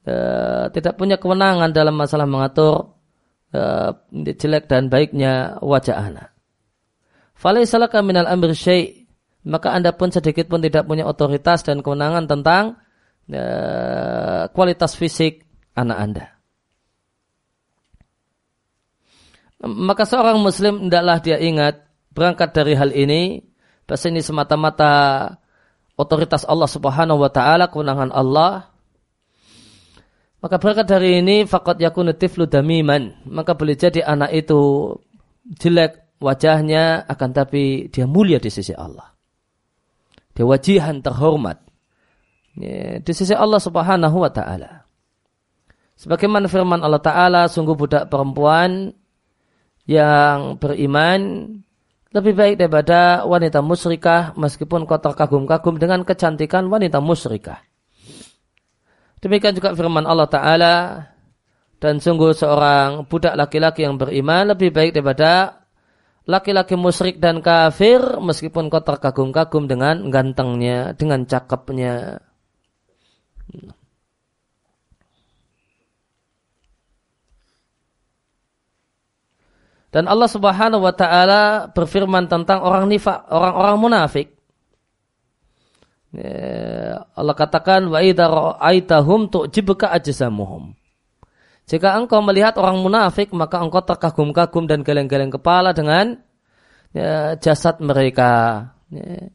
[SPEAKER 1] e, tidak punya kewenangan dalam masalah mengatur e, jelek dan baiknya wajah anak. Falaisalaka minal amr syai' maka anda pun sedikit pun tidak punya otoritas dan kewenangan tentang e, kualitas fisik anak anda. Maka seorang muslim hendaklah dia ingat berangkat dari hal ini bahasa ini semata-mata otoritas Allah Subhanahu wa taala, kewenangan Allah maka berkat dari ini fakot yakunu tiflu damiman. Maka boleh jadi anak itu jelek wajahnya akan tapi dia mulia di sisi Allah. Dia wajihan terhormat. Ya, di sisi Allah subhanahu wa ta'ala. Sebagaimana firman Allah Ta'ala, sungguh budak perempuan yang beriman lebih baik daripada wanita musyrikah meskipun kau terkagum-kagum dengan kecantikan wanita musyrikah. Demikian juga firman Allah Ta'ala dan sungguh seorang budak laki-laki yang beriman lebih baik daripada laki-laki musyrik dan kafir meskipun kau terkagum-kagum dengan gantengnya, dengan cakepnya. Dan Allah Subhanahu wa taala berfirman tentang orang nifak, orang-orang munafik. Ya, Allah katakan wa idza ra'aitahum tu'jibuka ajsamuhum. Jika engkau melihat orang munafik maka engkau terkagum-kagum dan geleng-geleng kepala dengan ya, jasad mereka. Ya.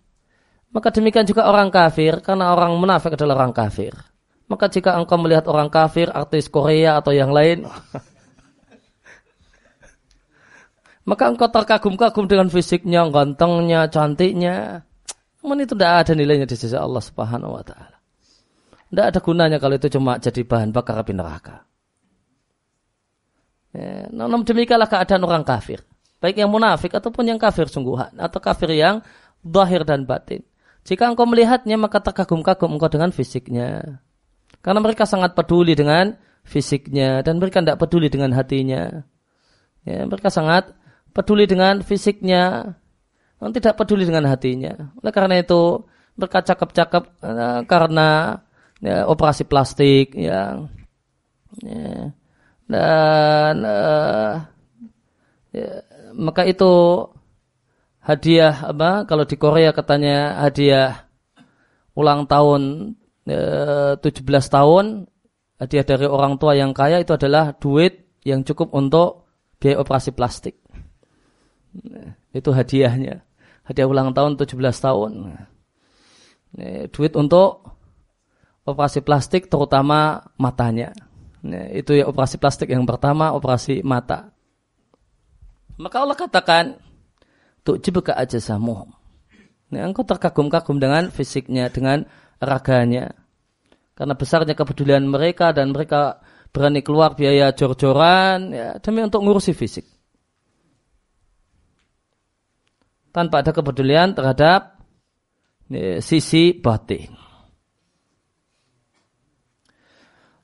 [SPEAKER 1] Maka demikian juga orang kafir karena orang munafik adalah orang kafir. Maka jika engkau melihat orang kafir artis Korea atau yang lain <laughs> Maka engkau terkagum-kagum dengan fisiknya, gantengnya, cantiknya. Namun itu tidak ada nilainya di sisi Allah Subhanahu wa taala. Tidak ada gunanya kalau itu cuma jadi bahan bakar api neraka. Ya, namun demikianlah keadaan orang kafir. Baik yang munafik ataupun yang kafir sungguhan. Atau kafir yang zahir dan batin. Jika engkau melihatnya maka terkagum-kagum engkau dengan fisiknya. Karena mereka sangat peduli dengan fisiknya. Dan mereka tidak peduli dengan hatinya. Ya, mereka sangat peduli dengan fisiknya. Dan tidak peduli dengan hatinya. Oleh karena itu mereka cakap-cakap uh, karena ya, operasi plastik yang ya, dan uh, ya, maka itu hadiah apa kalau di Korea katanya hadiah ulang tahun uh, 17 tahun hadiah dari orang tua yang kaya itu adalah duit yang cukup untuk biaya operasi plastik. Nah, itu hadiahnya. Hadiah ulang tahun 17 tahun. Nah, duit untuk operasi plastik terutama matanya. Nah, itu ya operasi plastik yang pertama, operasi mata. Maka Allah katakan, Tuk jibuka aja samu. Engkau terkagum-kagum dengan fisiknya, dengan raganya. Karena besarnya kepedulian mereka dan mereka berani keluar biaya jor-joran ya, demi untuk ngurusi fisik. Tanpa ada kepedulian terhadap sisi batin.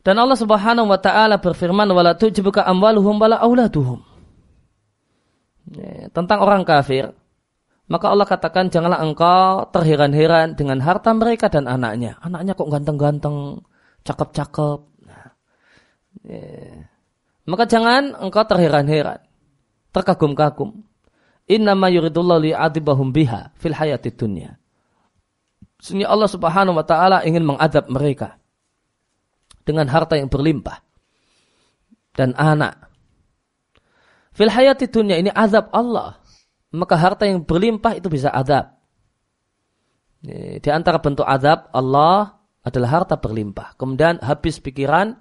[SPEAKER 1] Dan Allah Subhanahu wa taala berfirman wala tujibuka amwaluhum wala auladuhum. Tentang orang kafir, maka Allah katakan janganlah engkau terheran-heran dengan harta mereka dan anaknya. Anaknya kok ganteng-ganteng, cakep-cakep. Nah. Maka jangan engkau terheran-heran, terkagum-kagum. Innama yuridullahu li'adibahum biha fil hayati dunya. Allah Subhanahu wa taala ingin mengadab mereka dengan harta yang berlimpah dan anak. Fil hayati dunia ini azab Allah. Maka harta yang berlimpah itu bisa azab. Di antara bentuk azab Allah adalah harta berlimpah. Kemudian habis pikiran,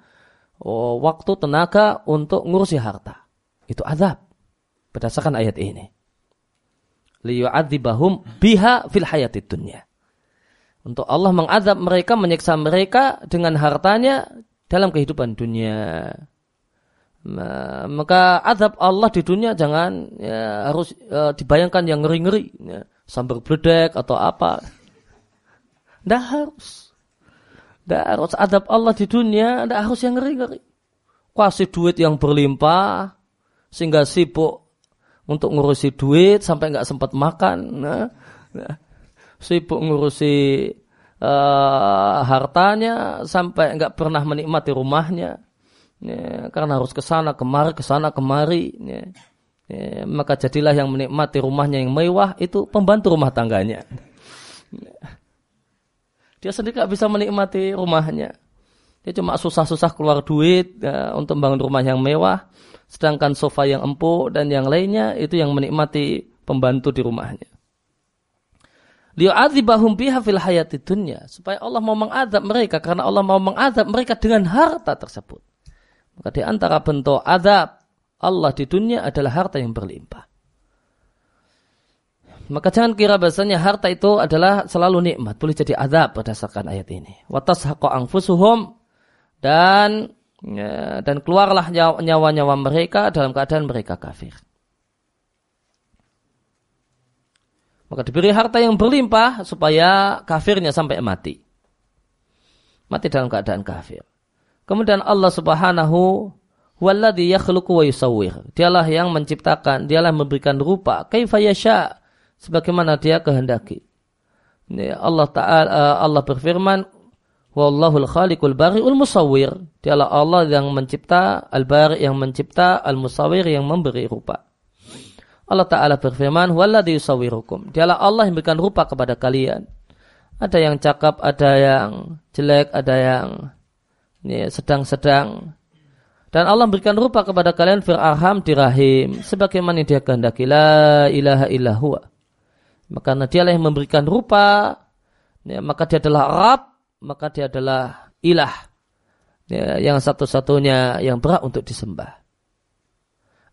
[SPEAKER 1] oh, waktu, tenaga untuk ngurusi harta. Itu azab. Berdasarkan ayat ini. Liyu'adzibahum biha fil hayati dunia. Untuk Allah mengazab mereka, menyiksa mereka dengan hartanya dalam kehidupan dunia. Maka azab Allah di dunia jangan ya, harus ya, dibayangkan yang ngeri-ngeri. Ya, sambil bledek atau apa. Tidak harus. Tidak harus azab Allah di dunia, tidak harus yang ngeri-ngeri. Kasih duit yang berlimpah, sehingga sibuk untuk ngurusi duit sampai nggak sempat makan. Nah, nah sibuk ngurusi uh, hartanya sampai nggak pernah menikmati rumahnya ya, karena harus ke sana kemari ke sana kemari ya. Ya, maka jadilah yang menikmati rumahnya yang mewah itu pembantu rumah tangganya ya. dia sendiri nggak bisa menikmati rumahnya dia cuma susah-susah keluar duit ya, untuk membangun rumah yang mewah sedangkan sofa yang empuk dan yang lainnya itu yang menikmati pembantu di rumahnya. Liu'adzibahum biha fil hayati dunya. Supaya Allah mau mengadab mereka karena Allah mau mengadab mereka dengan harta tersebut. Maka di antara bentuk adab Allah di dunia adalah harta yang berlimpah. Maka jangan kira bahasanya harta itu adalah selalu nikmat. Boleh jadi adab berdasarkan ayat ini. Watas anfusuhum dan ya, dan keluarlah nyawa-nyawa mereka dalam keadaan mereka kafir Maka diberi harta yang berlimpah supaya kafirnya sampai mati. Mati dalam keadaan kafir. Kemudian Allah Subhanahu walladzi yakhluqu wa yusawwir. Dialah yang menciptakan, dialah yang memberikan rupa kaifa yasha sebagaimana dia kehendaki. Ini Allah Taala eh, Allah berfirman, Wallahul khaliqul bari'ul musawwir. Dialah Allah yang mencipta, al-bari yang mencipta, al-musawwir yang memberi rupa. Allah Ta'ala berfirman, Walladhi yusawirukum. Dialah Allah yang memberikan rupa kepada kalian. Ada yang cakap, ada yang jelek, ada yang sedang-sedang. Dan Allah memberikan rupa kepada kalian fir arham di rahim. Sebagaimana dia kehendaki. La ilaha illahu. Maka dialah yang memberikan rupa. Ya, maka dia adalah Rab. Maka dia adalah ilah. Ya, yang satu-satunya yang berat untuk disembah.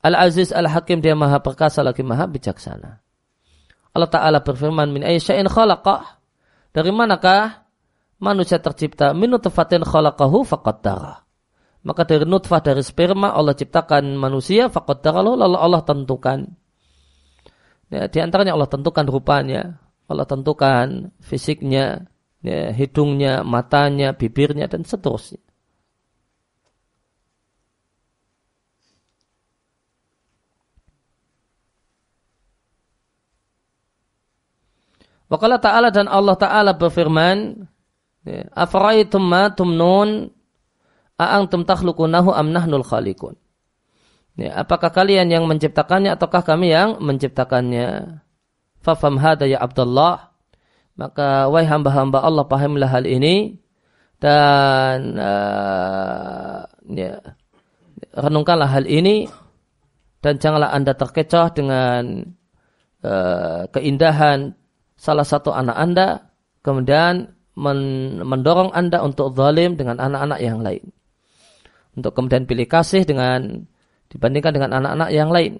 [SPEAKER 1] Al-Aziz Al-Hakim dia maha perkasa lagi maha bijaksana. Allah Ta'ala berfirman min ayyain khalaqah. Dari manakah manusia tercipta? Min nutfatin khalaqahu faqaddara. Maka dari nutfah dari sperma Allah ciptakan manusia faqaddara lalu Allah tentukan. Ya, di antaranya Allah tentukan rupanya, Allah tentukan fisiknya, ya, hidungnya, matanya, bibirnya dan seterusnya. Wakala Ta'ala dan Allah Ta'ala berfirman, ya, Afaraitum ma tumnun a'antum takhlukunahu am nahnul khalikun. Ya, apakah kalian yang menciptakannya ataukah kami yang menciptakannya? Fafam hada ya Abdullah. Maka wahai hamba-hamba Allah pahamlah hal ini dan uh, ya, renungkanlah hal ini dan janganlah anda terkecoh dengan uh, keindahan salah satu anak Anda kemudian mendorong Anda untuk zalim dengan anak-anak yang lain. Untuk kemudian pilih kasih dengan dibandingkan dengan anak-anak yang lain.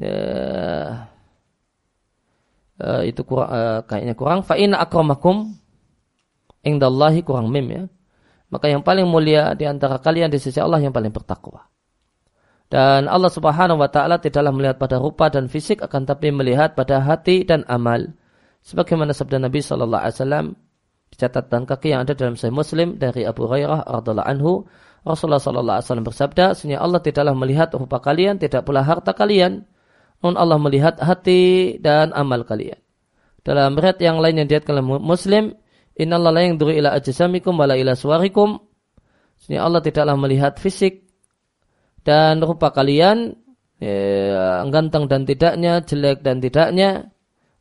[SPEAKER 1] Ya, uh, itu kurang, uh, kayaknya kurang. Fa'ina akramakum ingdallahi kurang mim ya. Maka yang paling mulia di antara kalian di sisi Allah yang paling bertakwa. Dan Allah Subhanahu wa taala tidaklah melihat pada rupa dan fisik akan tapi melihat pada hati dan amal. Sebagaimana sabda Nabi sallallahu alaihi wasallam dicatatkan kaki yang ada dalam Sahih Muslim dari Abu Hurairah radhiallahu anhu, Rasulullah sallallahu alaihi wasallam bersabda, "Sesungguhnya Allah tidaklah melihat rupa kalian, tidak pula harta kalian, namun Allah melihat hati dan amal kalian." Dalam riwayat yang lain yang diatkan oleh Muslim, "Innallaha la yanzuru ila ajsamikum wala ila suwarikum." Sesungguhnya Allah tidaklah melihat fisik dan rupa kalian ya, ganteng dan tidaknya, jelek dan tidaknya,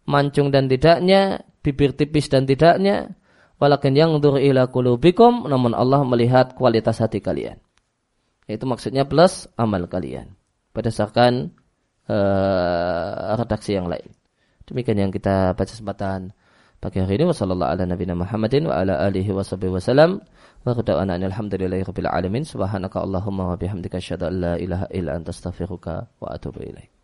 [SPEAKER 1] mancung dan tidaknya, bibir tipis dan tidaknya, walakin yang dur ila kulubikum, namun Allah melihat kualitas hati kalian. Itu maksudnya plus amal kalian berdasarkan uh, redaksi yang lain. Demikian yang kita baca kesempatan pagi hari ini. Wassalamualaikum warahmatullahi wabarakatuh. Wa qada'ana alhamdulillahi rabbil alamin. Subhanaka Allahumma wa bihamdika asyhadu an la ilaha illa anta astaghfiruka wa atubu ilaik.